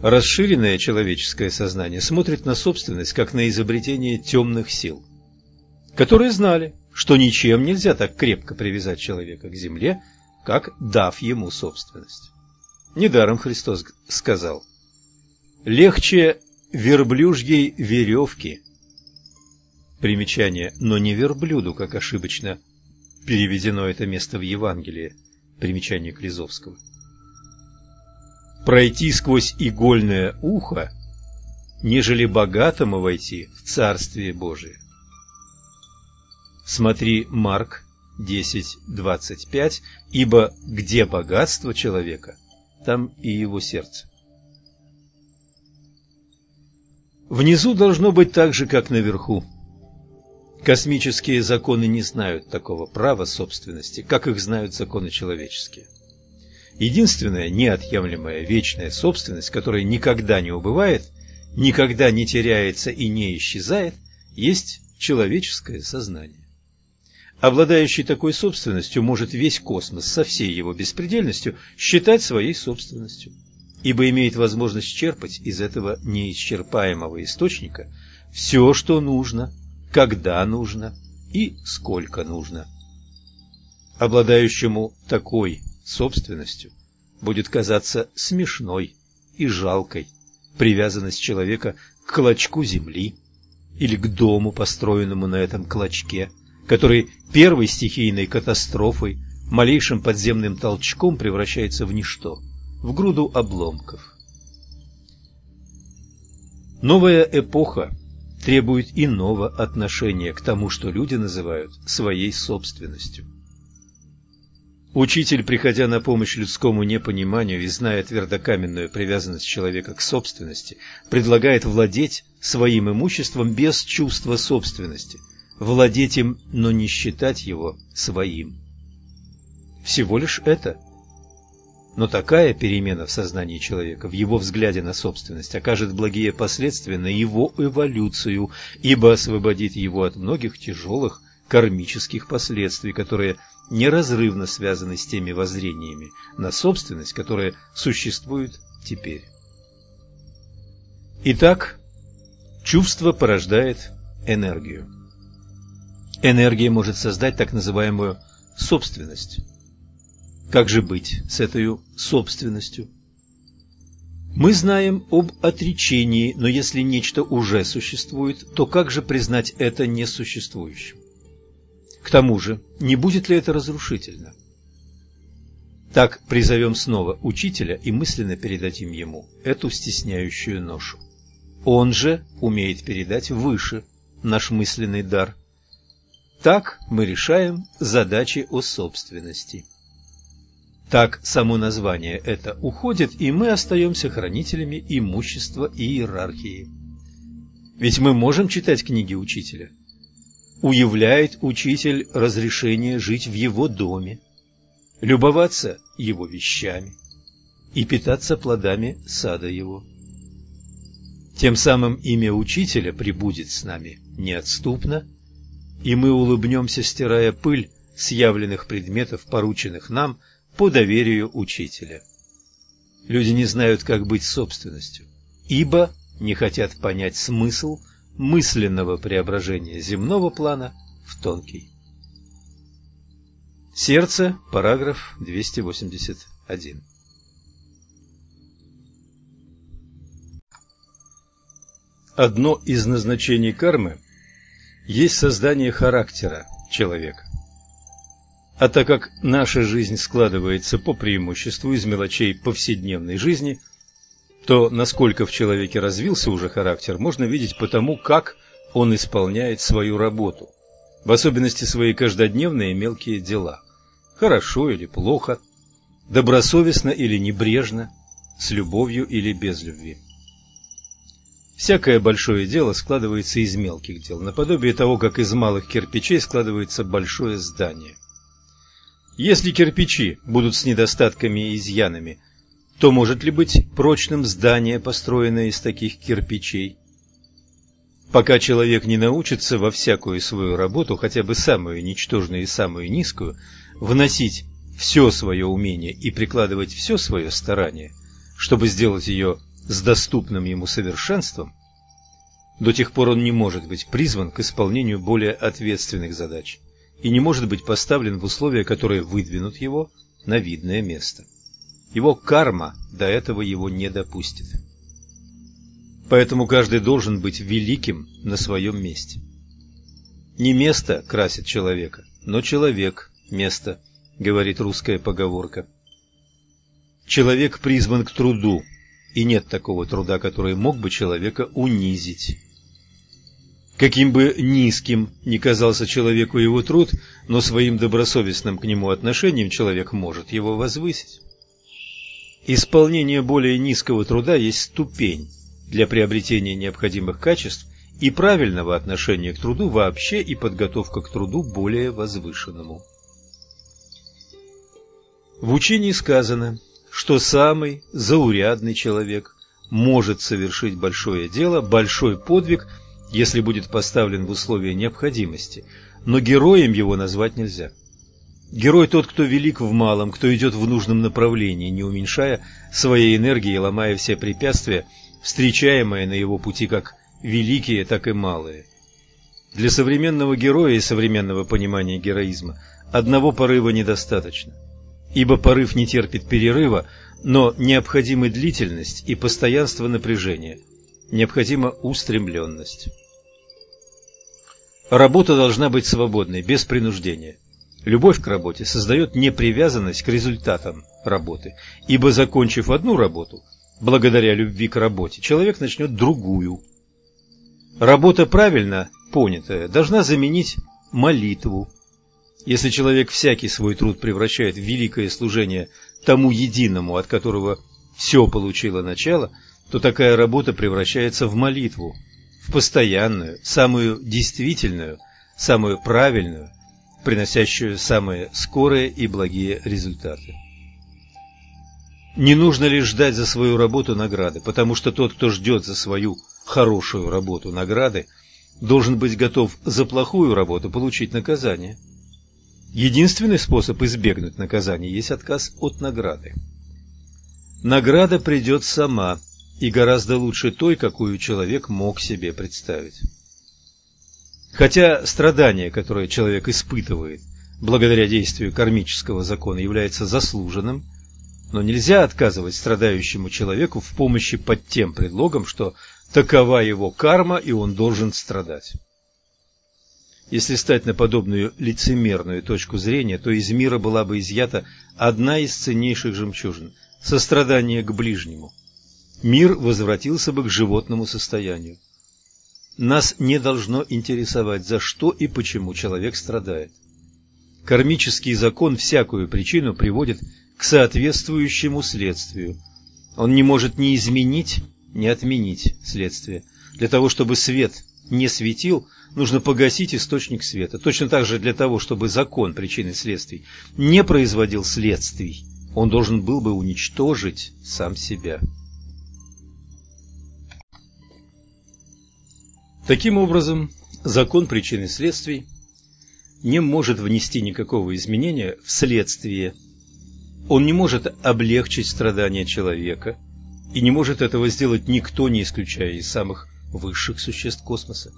Расширенное человеческое сознание смотрит на собственность как на изобретение темных сил, которые знали, что ничем нельзя так крепко привязать человека к земле, как дав ему собственность. Недаром Христос сказал «Легче верблюжьей веревки». Примечание «но не верблюду», как ошибочно переведено это место в Евангелии. Примечание Клизовского пройти сквозь игольное ухо, нежели богатому войти в Царствие Божие. Смотри Марк 10.25, ибо где богатство человека, там и его сердце. Внизу должно быть так же, как наверху. Космические законы не знают такого права собственности, как их знают законы человеческие. Единственная неотъемлемая вечная собственность, которая никогда не убывает, никогда не теряется и не исчезает, есть человеческое сознание. Обладающий такой собственностью может весь космос со всей его беспредельностью считать своей собственностью, ибо имеет возможность черпать из этого неисчерпаемого источника все, что нужно, когда нужно и сколько нужно. Обладающему такой собственностью будет казаться смешной и жалкой привязанность человека к клочку земли или к дому, построенному на этом клочке, который первой стихийной катастрофой, малейшим подземным толчком превращается в ничто, в груду обломков. Новая эпоха требует иного отношения к тому, что люди называют своей собственностью. Учитель, приходя на помощь людскому непониманию и зная твердокаменную привязанность человека к собственности, предлагает владеть своим имуществом без чувства собственности, владеть им, но не считать его своим. Всего лишь это. Но такая перемена в сознании человека, в его взгляде на собственность, окажет благие последствия на его эволюцию, ибо освободит его от многих тяжелых кармических последствий, которые неразрывно связаны с теми воззрениями на собственность, которые существуют теперь. Итак, чувство порождает энергию. Энергия может создать так называемую собственность. Как же быть с этой собственностью? Мы знаем об отречении, но если нечто уже существует, то как же признать это несуществующим? К тому же, не будет ли это разрушительно? Так призовем снова учителя и мысленно передадим ему эту стесняющую ношу. Он же умеет передать выше наш мысленный дар. Так мы решаем задачи о собственности. Так само название это уходит, и мы остаемся хранителями имущества и иерархии. Ведь мы можем читать книги учителя – уявляет учитель разрешение жить в его доме, любоваться его вещами и питаться плодами сада его. Тем самым имя учителя прибудет с нами неотступно, и мы улыбнемся, стирая пыль с явленных предметов, порученных нам по доверию учителя. Люди не знают, как быть собственностью, ибо не хотят понять смысл – мысленного преображения земного плана в тонкий. Сердце, параграф 281. Одно из назначений кармы есть создание характера человека. А так как наша жизнь складывается по преимуществу из мелочей повседневной жизни – то насколько в человеке развился уже характер, можно видеть по тому, как он исполняет свою работу, в особенности свои каждодневные мелкие дела. Хорошо или плохо, добросовестно или небрежно, с любовью или без любви. Всякое большое дело складывается из мелких дел, наподобие того, как из малых кирпичей складывается большое здание. Если кирпичи будут с недостатками и изъянами, то может ли быть прочным здание, построенное из таких кирпичей? Пока человек не научится во всякую свою работу, хотя бы самую ничтожную и самую низкую, вносить все свое умение и прикладывать все свое старание, чтобы сделать ее с доступным ему совершенством, до тех пор он не может быть призван к исполнению более ответственных задач и не может быть поставлен в условия, которые выдвинут его на видное место. Его карма до этого его не допустит. Поэтому каждый должен быть великим на своем месте. Не место красит человека, но человек – место, говорит русская поговорка. Человек призван к труду, и нет такого труда, который мог бы человека унизить. Каким бы низким ни казался человеку его труд, но своим добросовестным к нему отношением человек может его возвысить. Исполнение более низкого труда есть ступень для приобретения необходимых качеств и правильного отношения к труду вообще и подготовка к труду более возвышенному. В учении сказано, что самый заурядный человек может совершить большое дело, большой подвиг, если будет поставлен в условия необходимости, но героем его назвать нельзя. Герой тот, кто велик в малом, кто идет в нужном направлении, не уменьшая своей энергии и ломая все препятствия, встречаемые на его пути как великие, так и малые. Для современного героя и современного понимания героизма одного порыва недостаточно, ибо порыв не терпит перерыва, но необходима длительность и постоянство напряжения, необходима устремленность. Работа должна быть свободной, без принуждения. Любовь к работе создает непривязанность к результатам работы, ибо закончив одну работу, благодаря любви к работе, человек начнет другую. Работа, правильно понятая, должна заменить молитву. Если человек всякий свой труд превращает в великое служение тому единому, от которого все получило начало, то такая работа превращается в молитву, в постоянную, самую действительную, самую правильную, приносящую самые скорые и благие результаты. Не нужно лишь ждать за свою работу награды, потому что тот, кто ждет за свою хорошую работу награды, должен быть готов за плохую работу получить наказание. Единственный способ избегнуть наказания есть отказ от награды. Награда придет сама, и гораздо лучше той, какую человек мог себе представить. Хотя страдание, которое человек испытывает благодаря действию кармического закона, является заслуженным, но нельзя отказывать страдающему человеку в помощи под тем предлогом, что такова его карма и он должен страдать. Если стать на подобную лицемерную точку зрения, то из мира была бы изъята одна из ценнейших жемчужин – сострадание к ближнему – мир возвратился бы к животному состоянию. Нас не должно интересовать, за что и почему человек страдает. Кармический закон всякую причину приводит к соответствующему следствию. Он не может ни изменить, ни отменить следствие. Для того, чтобы свет не светил, нужно погасить источник света. Точно так же для того, чтобы закон причин и следствий не производил следствий, он должен был бы уничтожить сам себя. Таким образом, закон причин и следствий не может внести никакого изменения в следствие. Он не может облегчить страдания человека, и не может этого сделать никто, не исключая из самых высших существ космоса.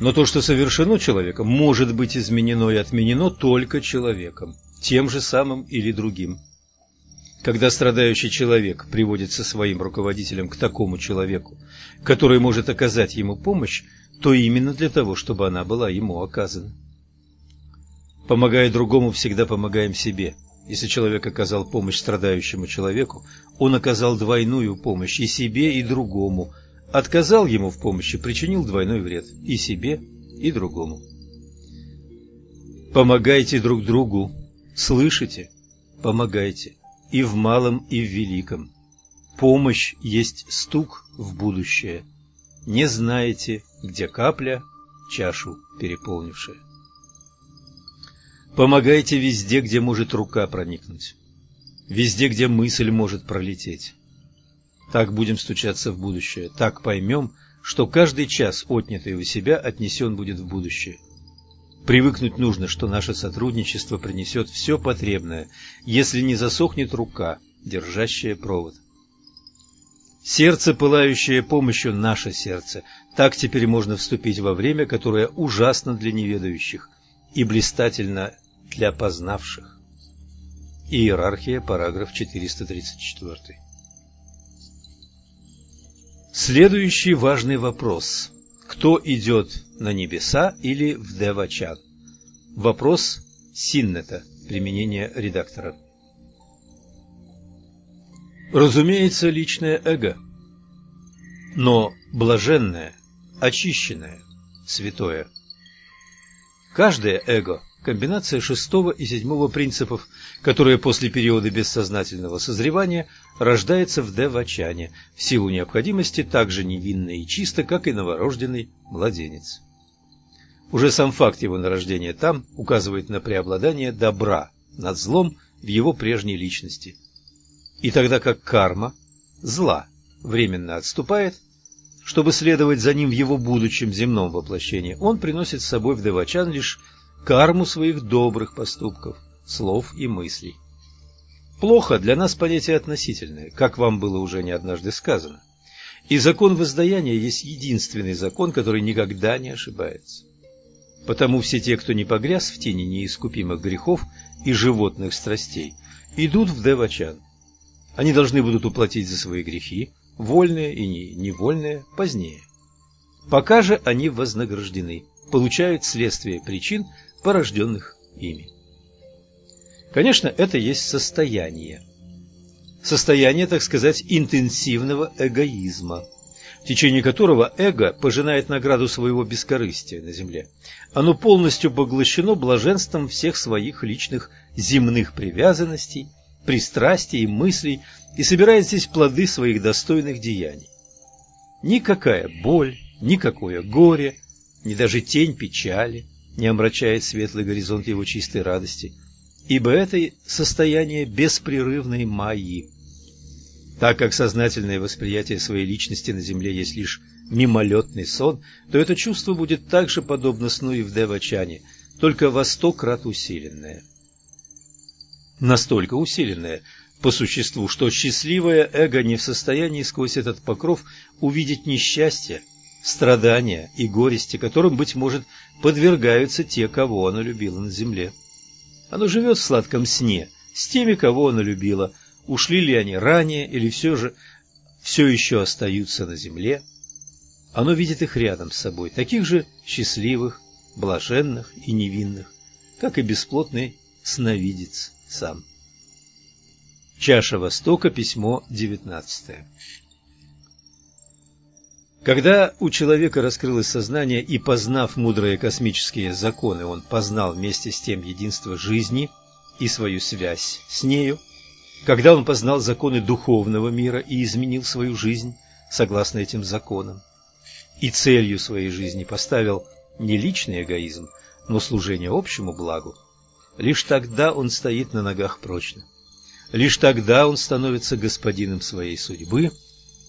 Но то, что совершено человеком, может быть изменено и отменено только человеком, тем же самым или другим. Когда страдающий человек приводится своим руководителем к такому человеку, который может оказать ему помощь, то именно для того, чтобы она была ему оказана. Помогая другому, всегда помогаем себе. Если человек оказал помощь страдающему человеку, он оказал двойную помощь и себе, и другому. Отказал ему в помощи, причинил двойной вред и себе, и другому. Помогайте друг другу. Слышите? Помогайте и в малом, и в великом. Помощь есть стук в будущее. Не знаете, где капля, чашу переполнившая. Помогайте везде, где может рука проникнуть. Везде, где мысль может пролететь. Так будем стучаться в будущее. Так поймем, что каждый час, отнятый у себя, отнесен будет в будущее. Привыкнуть нужно, что наше сотрудничество принесет все потребное, если не засохнет рука, держащая провод. Сердце, пылающее помощью, наше сердце. Так теперь можно вступить во время, которое ужасно для неведающих и блистательно для познавших. Иерархия, параграф 434. Следующий важный вопрос. Кто идет на небеса или в Девачан? Вопрос Синнета. Применение редактора. Разумеется, личное эго. Но блаженное, очищенное, святое. Каждое эго комбинация шестого и седьмого принципов, которая после периода бессознательного созревания рождается в девачане, в силу необходимости так же невинно и чисто, как и новорожденный младенец. Уже сам факт его нарождения там указывает на преобладание добра над злом в его прежней личности. И тогда как карма, зла, временно отступает, чтобы следовать за ним в его будущем земном воплощении, он приносит с собой в Девачан лишь карму своих добрых поступков, слов и мыслей. Плохо для нас понятие относительное, как вам было уже не однажды сказано. И закон воздаяния есть единственный закон, который никогда не ошибается. Потому все те, кто не погряз в тени неискупимых грехов и животных страстей, идут в Девачан. Они должны будут уплатить за свои грехи, вольные и невольные, позднее. Пока же они вознаграждены, получают следствие причин, порожденных ими. Конечно, это есть состояние. Состояние, так сказать, интенсивного эгоизма. в течение которого эго пожинает награду своего бескорыстия на земле. Оно полностью поглощено блаженством всех своих личных земных привязанностей, пристрастий и мыслей и собирает здесь плоды своих достойных деяний. Никакая боль, никакое горе, ни даже тень печали не омрачает светлый горизонт его чистой радости, ибо это состояние беспрерывной майи. Так как сознательное восприятие своей личности на земле есть лишь мимолетный сон, то это чувство будет также подобно сну и в Девачане, только во сто крат усиленное. Настолько усиленное, по существу, что счастливое эго не в состоянии сквозь этот покров увидеть несчастье, страдания и горести, которым, быть может, подвергаются те, кого оно любило на земле. Оно живет в сладком сне с теми, кого оно любило, ушли ли они ранее или все же все еще остаются на земле. Оно видит их рядом с собой, таких же счастливых, блаженных и невинных, как и бесплотный сновидец сам. Чаша Востока, письмо 19. Когда у человека раскрылось сознание и, познав мудрые космические законы, он познал вместе с тем единство жизни и свою связь с нею, когда он познал законы духовного мира и изменил свою жизнь согласно этим законам, и целью своей жизни поставил не личный эгоизм, но служение общему благу, лишь тогда он стоит на ногах прочно. Лишь тогда он становится господином своей судьбы –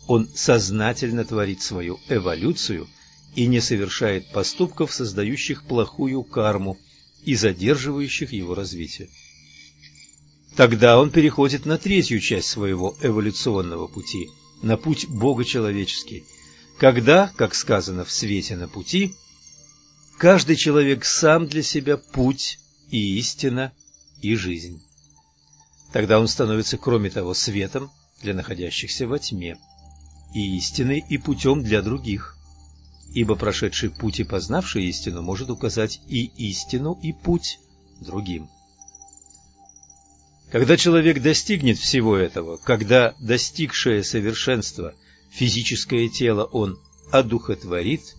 он сознательно творит свою эволюцию и не совершает поступков, создающих плохую карму и задерживающих его развитие. Тогда он переходит на третью часть своего эволюционного пути, на путь Бога человеческий, когда, как сказано в свете на пути, каждый человек сам для себя путь и истина и жизнь. Тогда он становится, кроме того, светом для находящихся во тьме и истиной, и путем для других. Ибо прошедший путь и познавший истину может указать и истину, и путь другим. Когда человек достигнет всего этого, когда достигшее совершенства физическое тело он одухотворит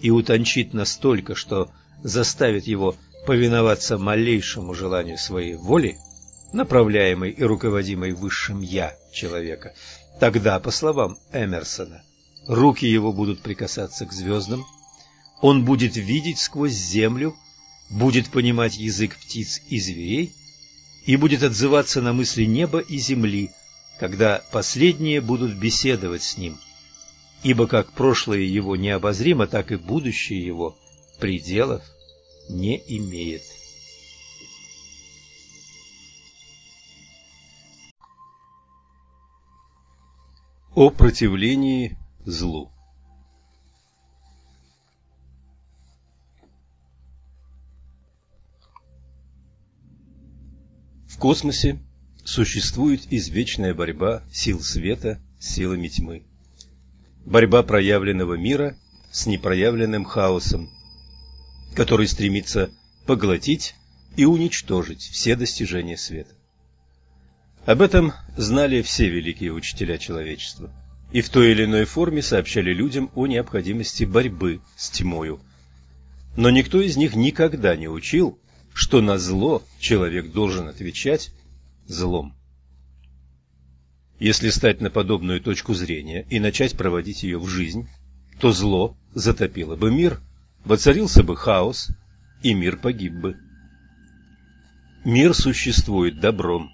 и утончит настолько, что заставит его повиноваться малейшему желанию своей воли, направляемой и руководимой высшим «я» человека, Тогда, по словам Эмерсона, руки его будут прикасаться к звездам, он будет видеть сквозь землю, будет понимать язык птиц и зверей и будет отзываться на мысли неба и земли, когда последние будут беседовать с ним, ибо как прошлое его необозримо, так и будущее его пределов не имеет. О противлении злу В космосе существует извечная борьба сил света с силами тьмы. Борьба проявленного мира с непроявленным хаосом, который стремится поглотить и уничтожить все достижения света. Об этом знали все великие учителя человечества и в той или иной форме сообщали людям о необходимости борьбы с тьмою. Но никто из них никогда не учил, что на зло человек должен отвечать злом. Если стать на подобную точку зрения и начать проводить ее в жизнь, то зло затопило бы мир, воцарился бы хаос, и мир погиб бы. Мир существует добром,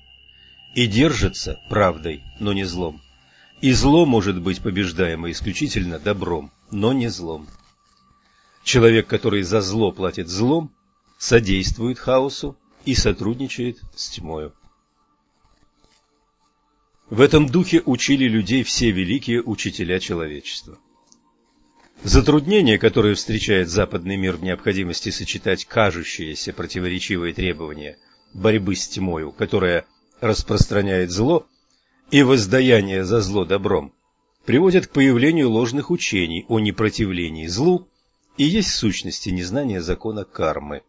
и держится правдой, но не злом. И зло может быть побеждаемо исключительно добром, но не злом. Человек, который за зло платит злом, содействует хаосу и сотрудничает с тьмою. В этом духе учили людей все великие учителя человечества. Затруднения, которые встречает западный мир в необходимости сочетать кажущиеся противоречивые требования борьбы с тьмою, которая распространяет зло, и воздаяние за зло добром приводят к появлению ложных учений о непротивлении злу и есть в сущности незнание закона кармы.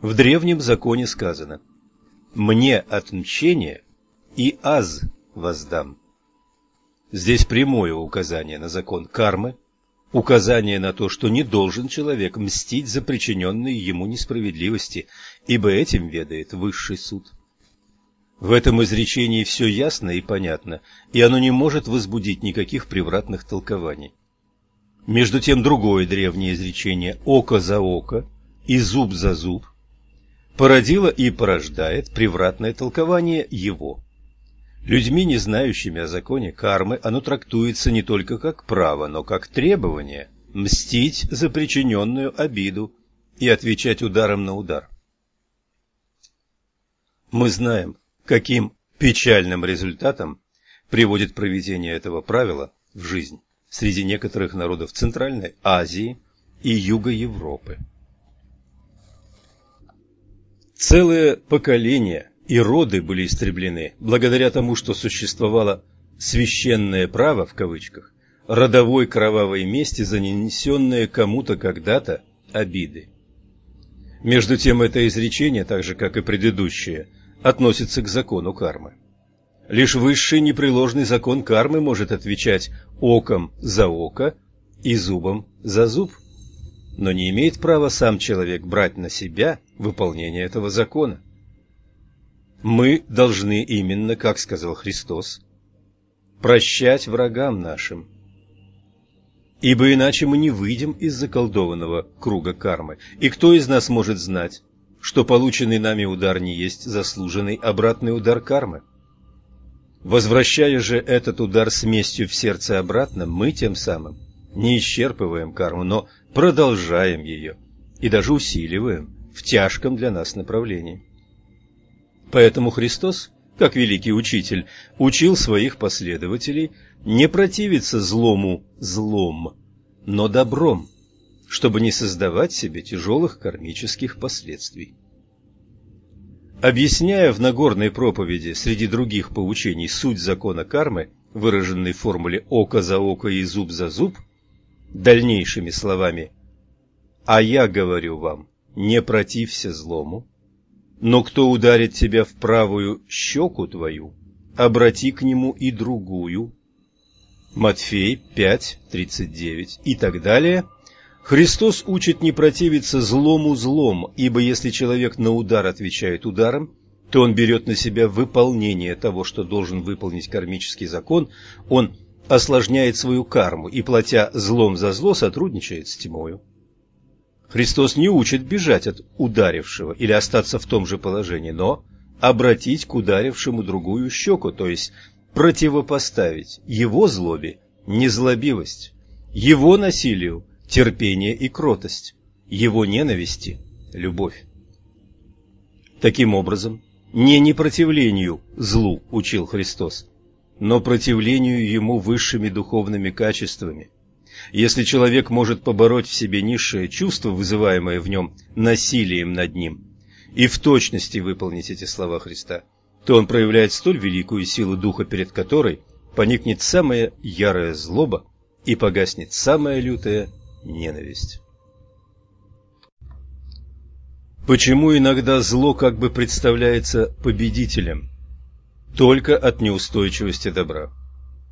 В древнем законе сказано «Мне отмщение и аз воздам». Здесь прямое указание на закон кармы, указание на то, что не должен человек мстить за причиненные ему несправедливости, ибо этим ведает высший суд. В этом изречении все ясно и понятно, и оно не может возбудить никаких превратных толкований. Между тем другое древнее изречение «око за око» и «зуб за зуб» породило и порождает превратное толкование его. Людьми, не знающими о законе кармы, оно трактуется не только как право, но как требование мстить за причиненную обиду и отвечать ударом на удар. Мы знаем, каким печальным результатом приводит проведение этого правила в жизнь среди некоторых народов Центральной Азии и Юга Европы. Целые поколения и роды были истреблены благодаря тому, что существовало «священное право» в кавычках, родовой кровавой мести за нанесенные кому-то когда-то обиды. Между тем это изречение, так же как и предыдущее, относится к закону кармы. Лишь высший непреложный закон кармы может отвечать оком за око и зубом за зуб, но не имеет права сам человек брать на себя выполнение этого закона. Мы должны именно, как сказал Христос, прощать врагам нашим. Ибо иначе мы не выйдем из заколдованного круга кармы. И кто из нас может знать, что полученный нами удар не есть заслуженный обратный удар кармы? Возвращая же этот удар с местью в сердце обратно, мы тем самым не исчерпываем карму, но продолжаем ее и даже усиливаем в тяжком для нас направлении. Поэтому Христос, как великий учитель, учил своих последователей не противиться злому злом, но добром, чтобы не создавать себе тяжелых кармических последствий. Объясняя в Нагорной проповеди среди других поучений суть закона кармы, выраженной в формуле «око за око и зуб за зуб», дальнейшими словами «А я говорю вам, не протився злому, но кто ударит тебя в правую щеку твою, обрати к нему и другую. Матфей 5:39 и так далее. Христос учит не противиться злому злом, ибо если человек на удар отвечает ударом, то он берет на себя выполнение того, что должен выполнить кармический закон, он осложняет свою карму и, платя злом за зло, сотрудничает с тьмою. Христос не учит бежать от ударившего или остаться в том же положении, но обратить к ударившему другую щеку, то есть противопоставить его злобе незлобивость, его насилию терпение и кротость, его ненависти любовь. Таким образом, не непротивлению злу учил Христос, но противлению ему высшими духовными качествами – если человек может побороть в себе низшее чувство, вызываемое в нем насилием над ним, и в точности выполнить эти слова Христа, то он проявляет столь великую силу духа, перед которой поникнет самая ярая злоба и погаснет самая лютая ненависть. Почему иногда зло как бы представляется победителем? Только от неустойчивости добра.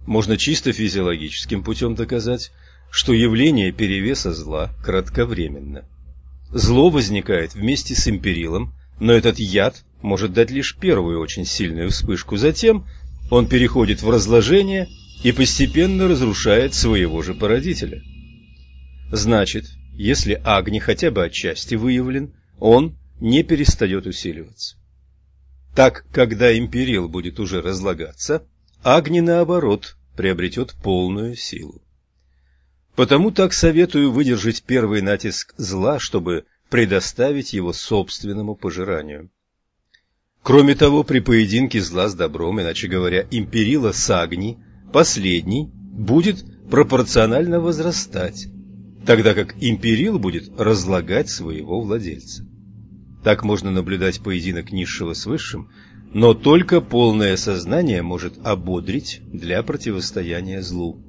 Можно чисто физиологическим путем доказать, что явление перевеса зла кратковременно. Зло возникает вместе с империлом, но этот яд может дать лишь первую очень сильную вспышку, затем он переходит в разложение и постепенно разрушает своего же породителя. Значит, если Агни хотя бы отчасти выявлен, он не перестает усиливаться. Так, когда империл будет уже разлагаться, Агни, наоборот, приобретет полную силу. Потому так советую выдержать первый натиск зла, чтобы предоставить его собственному пожиранию. Кроме того, при поединке зла с добром, иначе говоря, империла с Агни, последний будет пропорционально возрастать, тогда как империл будет разлагать своего владельца. Так можно наблюдать поединок низшего с высшим, но только полное сознание может ободрить для противостояния злу.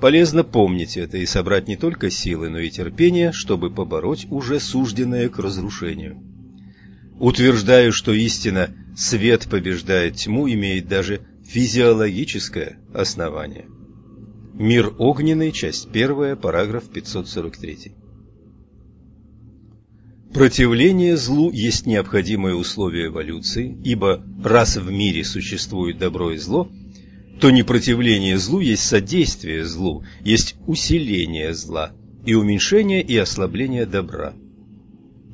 Полезно помнить это и собрать не только силы, но и терпение, чтобы побороть уже сужденное к разрушению. Утверждаю, что истина «свет побеждает тьму» имеет даже физиологическое основание – Мир огненный, часть 1, параграф 543. Противление злу есть необходимое условие эволюции, ибо раз в мире существует добро и зло, то непротивление злу есть содействие злу, есть усиление зла и уменьшение и ослабление добра.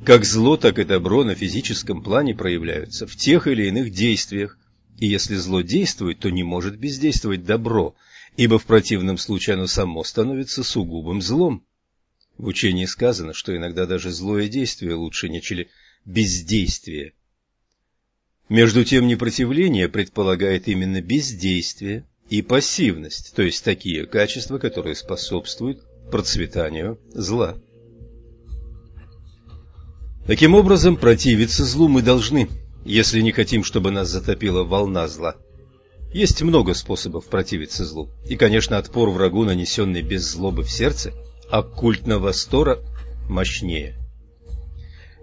Как зло, так и добро на физическом плане проявляются в тех или иных действиях, и если зло действует, то не может бездействовать добро, ибо в противном случае оно само становится сугубым злом. В учении сказано, что иногда даже злое действие лучше, нежели бездействие. Между тем, непротивление предполагает именно бездействие и пассивность, то есть такие качества, которые способствуют процветанию зла. Таким образом, противиться злу мы должны, если не хотим, чтобы нас затопила волна зла. Есть много способов противиться злу, и, конечно, отпор врагу, нанесенный без злобы в сердце, оккультного стора, мощнее.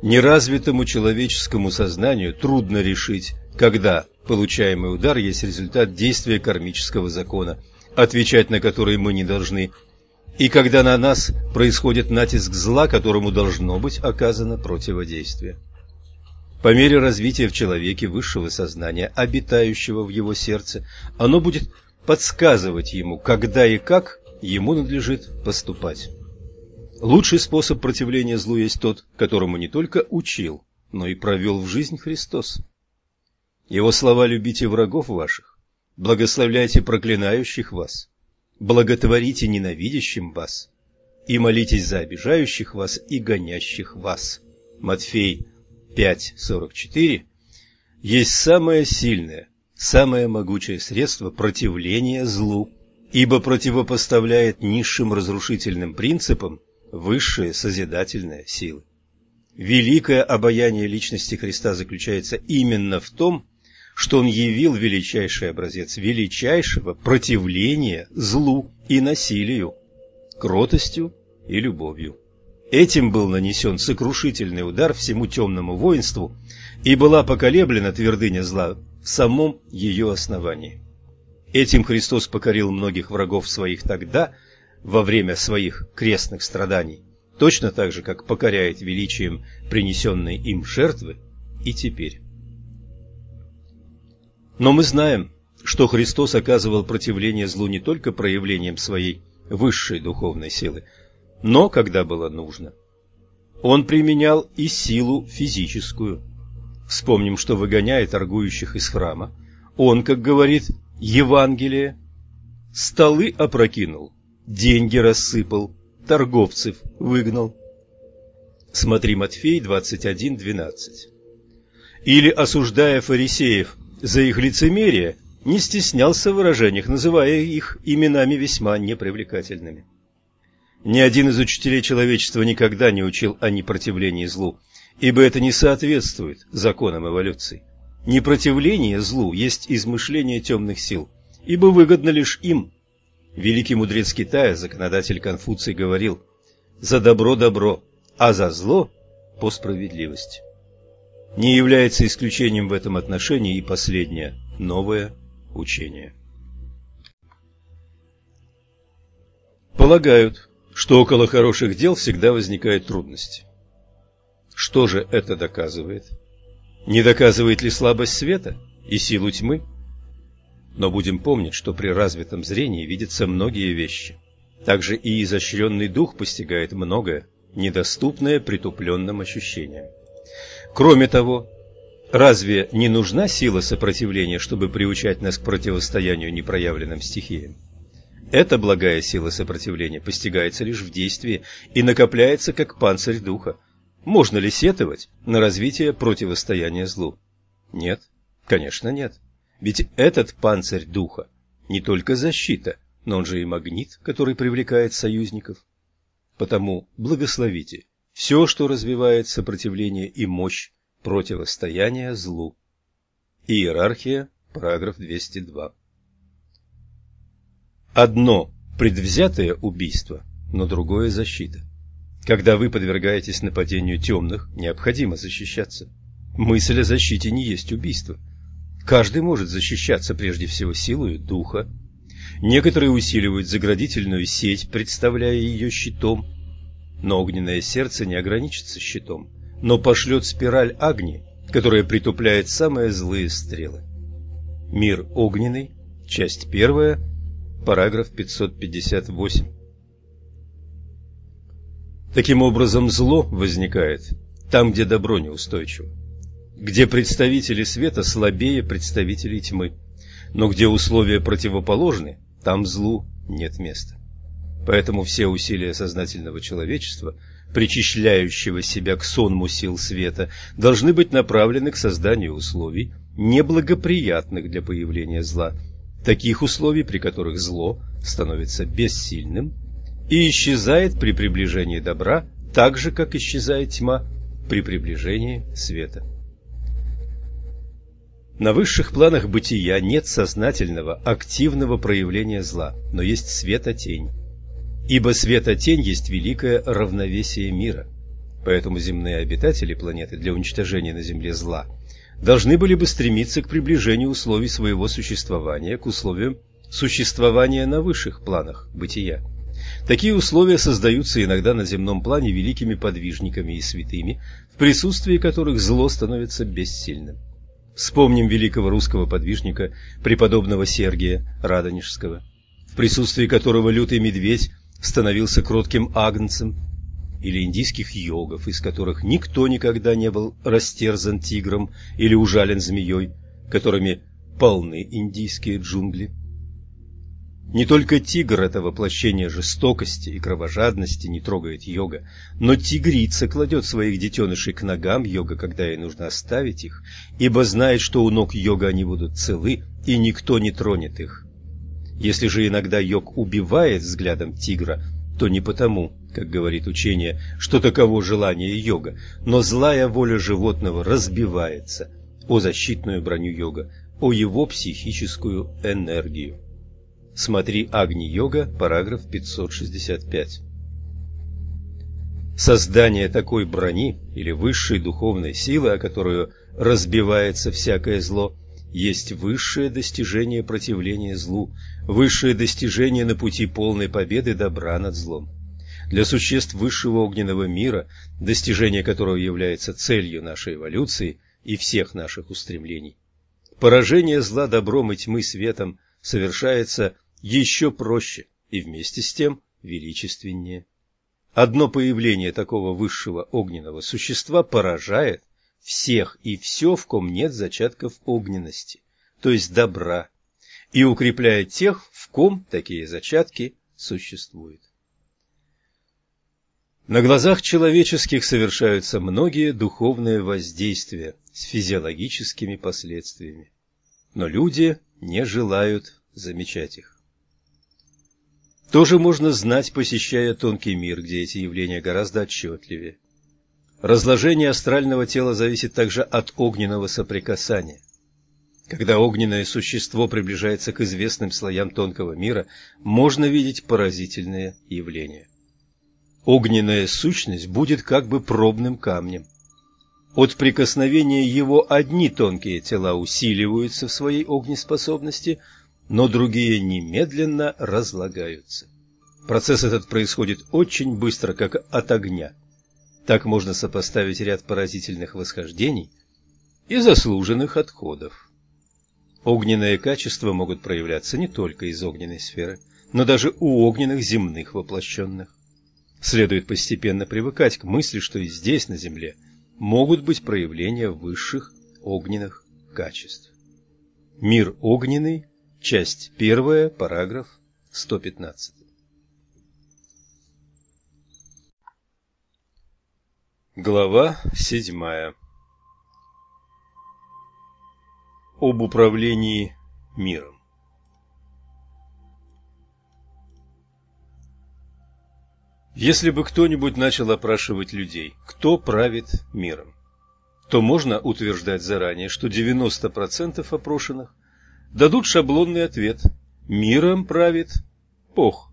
Неразвитому человеческому сознанию трудно решить, когда получаемый удар есть результат действия кармического закона, отвечать на который мы не должны, и когда на нас происходит натиск зла, которому должно быть оказано противодействие. По мере развития в человеке высшего сознания, обитающего в его сердце, оно будет подсказывать ему, когда и как ему надлежит поступать. Лучший способ противления злу есть тот, которому не только учил, но и провел в жизнь Христос. Его слова «любите врагов ваших», «благословляйте проклинающих вас», благотворите ненавидящим вас и молитесь за обижающих вас и гонящих вас. Матфей 5.44 есть самое сильное, самое могучее средство противления злу, ибо противопоставляет низшим разрушительным принципам высшие созидательные силы. Великое обаяние личности Христа заключается именно в том, что он явил величайший образец величайшего противления злу и насилию, кротостью и любовью. Этим был нанесен сокрушительный удар всему темному воинству, и была поколеблена твердыня зла в самом ее основании. Этим Христос покорил многих врагов своих тогда, во время своих крестных страданий, точно так же, как покоряет величием принесенной им жертвы и теперь. Но мы знаем, что Христос оказывал противление злу не только проявлением своей высшей духовной силы, но когда было нужно. Он применял и силу физическую. Вспомним, что выгоняя торгующих из храма, он, как говорит Евангелие, столы опрокинул, деньги рассыпал, торговцев выгнал. Смотри Матфей 21.12. Или, осуждая фарисеев за их лицемерие не стеснялся в выражениях, называя их именами весьма непривлекательными. Ни один из учителей человечества никогда не учил о непротивлении злу, ибо это не соответствует законам эволюции. Непротивление злу есть измышление темных сил, ибо выгодно лишь им. Великий мудрец Китая, законодатель Конфуций, говорил «За добро – добро, а за зло – по справедливости». Не является исключением в этом отношении и последнее – новое учение. Полагают, что около хороших дел всегда возникают трудности. Что же это доказывает? Не доказывает ли слабость света и силу тьмы? Но будем помнить, что при развитом зрении видятся многие вещи. Также и изощренный дух постигает многое, недоступное притупленным ощущениям. Кроме того, разве не нужна сила сопротивления, чтобы приучать нас к противостоянию непроявленным стихиям? Эта благая сила сопротивления постигается лишь в действии и накопляется как панцирь духа. Можно ли сетовать на развитие противостояния злу? Нет, конечно нет. Ведь этот панцирь духа не только защита, но он же и магнит, который привлекает союзников. Потому благословите все, что развивает сопротивление и мощь противостояния злу. Иерархия, параграф 202. Одно предвзятое убийство, но другое защита. Когда вы подвергаетесь нападению темных, необходимо защищаться. Мысль о защите не есть убийство. Каждый может защищаться прежде всего силой духа. Некоторые усиливают заградительную сеть, представляя ее щитом. Но огненное сердце не ограничится щитом, но пошлет спираль огни, которая притупляет самые злые стрелы. Мир огненный, часть первая, параграф 558. Таким образом, зло возникает там, где добро неустойчиво, где представители света слабее представителей тьмы, но где условия противоположны, там злу нет места. Поэтому все усилия сознательного человечества, причисляющего себя к сонму сил света, должны быть направлены к созданию условий, неблагоприятных для появления зла, таких условий, при которых зло становится бессильным и исчезает при приближении добра, так же, как исчезает тьма при приближении света. На высших планах бытия нет сознательного, активного проявления зла, но есть света-тень. Ибо света-тень есть великое равновесие мира. Поэтому земные обитатели планеты для уничтожения на Земле зла должны были бы стремиться к приближению условий своего существования к условиям существования на высших планах бытия. Такие условия создаются иногда на земном плане великими подвижниками и святыми, в присутствии которых зло становится бессильным. Вспомним великого русского подвижника, преподобного Сергия Радонежского, в присутствии которого лютый медведь становился кротким агнцем, или индийских йогов, из которых никто никогда не был растерзан тигром или ужален змеей, которыми полны индийские джунгли. Не только тигр – это воплощение жестокости и кровожадности, не трогает йога, но тигрица кладет своих детенышей к ногам йога, когда ей нужно оставить их, ибо знает, что у ног йога они будут целы, и никто не тронет их. Если же иногда йог убивает взглядом тигра, то не потому, как говорит учение, что таково желание йога, но злая воля животного разбивается о защитную броню йога, о его психическую энергию. Смотри Агни-йога, параграф 565. Создание такой брони или высшей духовной силы, о которую разбивается всякое зло, есть высшее достижение противления злу, высшее достижение на пути полной победы добра над злом. Для существ высшего огненного мира, достижение которого является целью нашей эволюции и всех наших устремлений, поражение зла добром и тьмы светом совершается еще проще и вместе с тем величественнее. Одно появление такого высшего огненного существа поражает всех и все, в ком нет зачатков огненности, то есть добра, и укрепляет тех, в ком такие зачатки существуют. На глазах человеческих совершаются многие духовные воздействия с физиологическими последствиями, но люди не желают замечать их. Тоже можно знать, посещая тонкий мир, где эти явления гораздо отчетливее. Разложение астрального тела зависит также от огненного соприкасания. Когда огненное существо приближается к известным слоям тонкого мира, можно видеть поразительные явления. Огненная сущность будет как бы пробным камнем. От прикосновения его одни тонкие тела усиливаются в своей огнеспособности – но другие немедленно разлагаются. Процесс этот происходит очень быстро, как от огня. Так можно сопоставить ряд поразительных восхождений и заслуженных отходов. Огненные качества могут проявляться не только из огненной сферы, но даже у огненных земных воплощенных. Следует постепенно привыкать к мысли, что и здесь, на Земле, могут быть проявления высших огненных качеств. Мир огненный Часть первая, параграф 115. Глава седьмая. Об управлении миром. Если бы кто-нибудь начал опрашивать людей, кто правит миром, то можно утверждать заранее, что 90% опрошенных дадут шаблонный ответ «Миром правит Бог».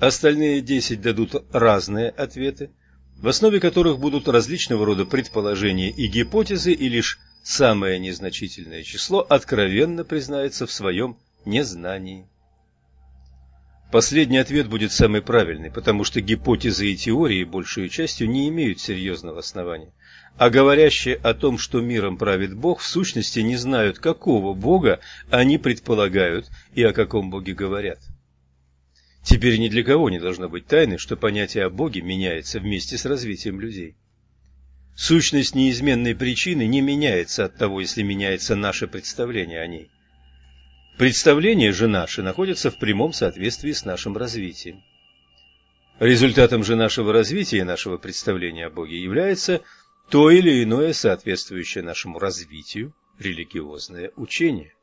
Остальные десять дадут разные ответы, в основе которых будут различного рода предположения и гипотезы, и лишь самое незначительное число откровенно признается в своем незнании. Последний ответ будет самый правильный, потому что гипотезы и теории большей частью не имеют серьезного основания. А говорящие о том, что миром правит Бог, в сущности не знают, какого Бога они предполагают и о каком Боге говорят. Теперь ни для кого не должно быть тайны, что понятие о Боге меняется вместе с развитием людей. Сущность неизменной причины не меняется от того, если меняется наше представление о ней. Представления же наши находятся в прямом соответствии с нашим развитием. Результатом же нашего развития и нашего представления о Боге является то или иное соответствующее нашему развитию религиозное учение.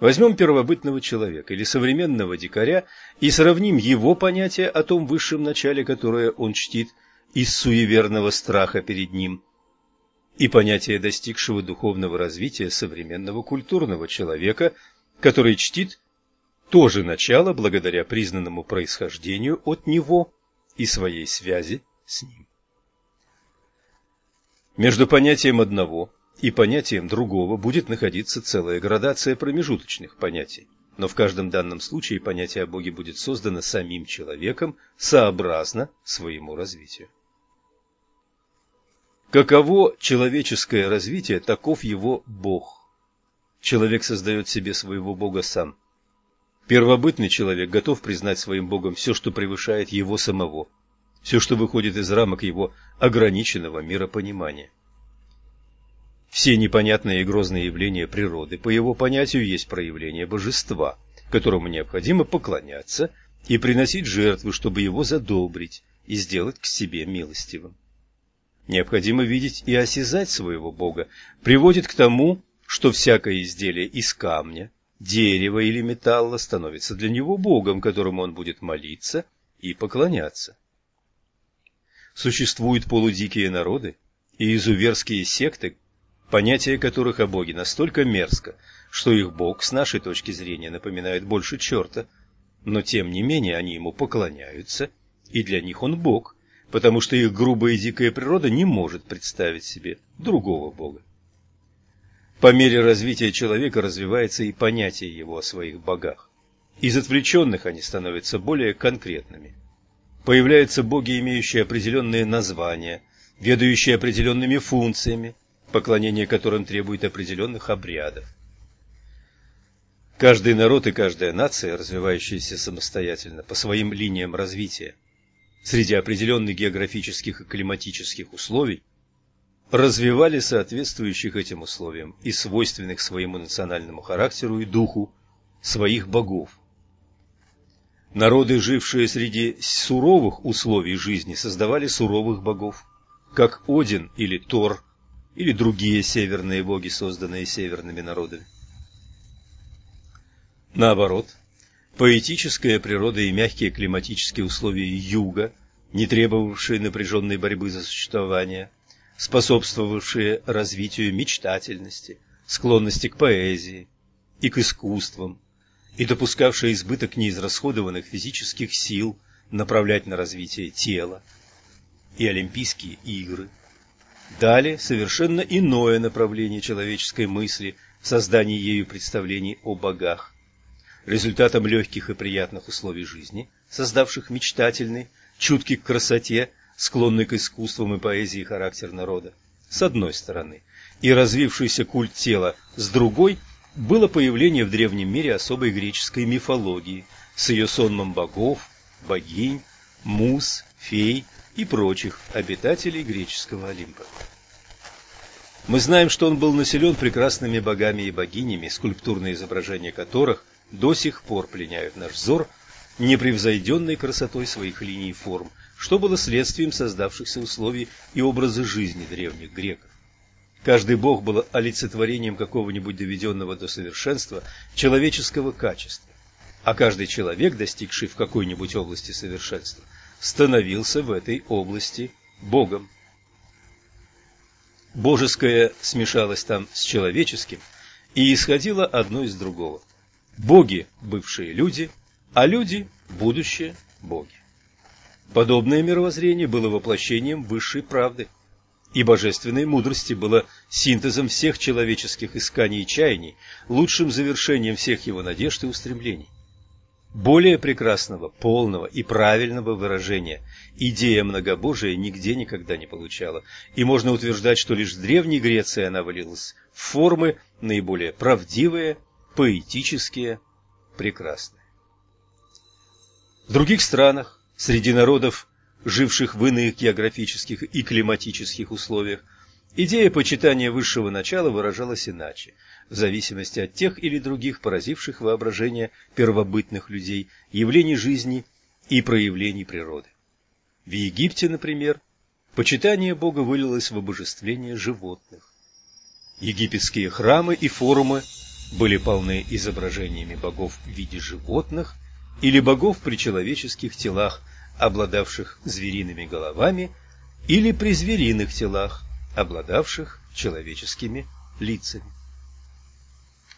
Возьмем первобытного человека или современного дикаря и сравним его понятие о том высшем начале, которое он чтит из суеверного страха перед ним, и понятие достигшего духовного развития современного культурного человека – который чтит то же начало благодаря признанному происхождению от него и своей связи с ним. Между понятием одного и понятием другого будет находиться целая градация промежуточных понятий, но в каждом данном случае понятие о Боге будет создано самим человеком сообразно своему развитию. Каково человеческое развитие, таков его Бог – Человек создает себе своего Бога сам. Первобытный человек готов признать своим Богом все, что превышает его самого, все, что выходит из рамок его ограниченного миропонимания. Все непонятные и грозные явления природы, по его понятию, есть проявление божества, которому необходимо поклоняться и приносить жертвы, чтобы его задобрить и сделать к себе милостивым. Необходимо видеть и осязать своего Бога, приводит к тому, что всякое изделие из камня, дерева или металла становится для него Богом, которому он будет молиться и поклоняться. Существуют полудикие народы и изуверские секты, понятие которых о Боге настолько мерзко, что их Бог с нашей точки зрения напоминает больше черта, но тем не менее они ему поклоняются, и для них он Бог, потому что их грубая и дикая природа не может представить себе другого Бога. По мере развития человека развивается и понятие его о своих богах. Из отвлеченных они становятся более конкретными. Появляются боги, имеющие определенные названия, ведающие определенными функциями, поклонение которым требует определенных обрядов. Каждый народ и каждая нация, развивающаяся самостоятельно по своим линиям развития, среди определенных географических и климатических условий, развивали соответствующих этим условиям и свойственных своему национальному характеру и духу своих богов. Народы, жившие среди суровых условий жизни, создавали суровых богов, как Один или Тор, или другие северные боги, созданные северными народами. Наоборот, поэтическая природа и мягкие климатические условия юга, не требовавшие напряженной борьбы за существование – способствовавшие развитию мечтательности, склонности к поэзии и к искусствам, и допускавшие избыток неизрасходованных физических сил направлять на развитие тела, и Олимпийские игры. Далее совершенно иное направление человеческой мысли в создании ею представлений о богах. Результатом легких и приятных условий жизни, создавших мечтательный, чуткий к красоте, склонный к искусствам и поэзии характер народа, с одной стороны, и развившийся культ тела с другой, было появление в древнем мире особой греческой мифологии с ее сонмом богов, богинь, мус, фей и прочих обитателей греческого Олимпа. Мы знаем, что он был населен прекрасными богами и богинями, скульптурные изображения которых до сих пор пленяют наш взор непревзойденной красотой своих линий форм, что было следствием создавшихся условий и образа жизни древних греков. Каждый бог был олицетворением какого-нибудь доведенного до совершенства человеческого качества, а каждый человек, достигший в какой-нибудь области совершенства, становился в этой области богом. Божеское смешалось там с человеческим и исходило одно из другого. Боги – бывшие люди, а люди – будущие боги. Подобное мировоззрение было воплощением высшей правды, и божественной мудрости было синтезом всех человеческих исканий и чаяний, лучшим завершением всех его надежд и устремлений. Более прекрасного, полного и правильного выражения идея многобожия нигде никогда не получала, и можно утверждать, что лишь в Древней Греции она вылилась в формы наиболее правдивые, поэтические, прекрасные. В других странах, среди народов, живших в иных географических и климатических условиях, идея почитания высшего начала выражалась иначе – в зависимости от тех или других поразивших воображение первобытных людей явлений жизни и проявлений природы. В Египте, например, почитание Бога вылилось в обожествление животных. Египетские храмы и форумы были полны изображениями богов в виде животных или богов при человеческих телах, обладавших звериными головами, или при звериных телах, обладавших человеческими лицами.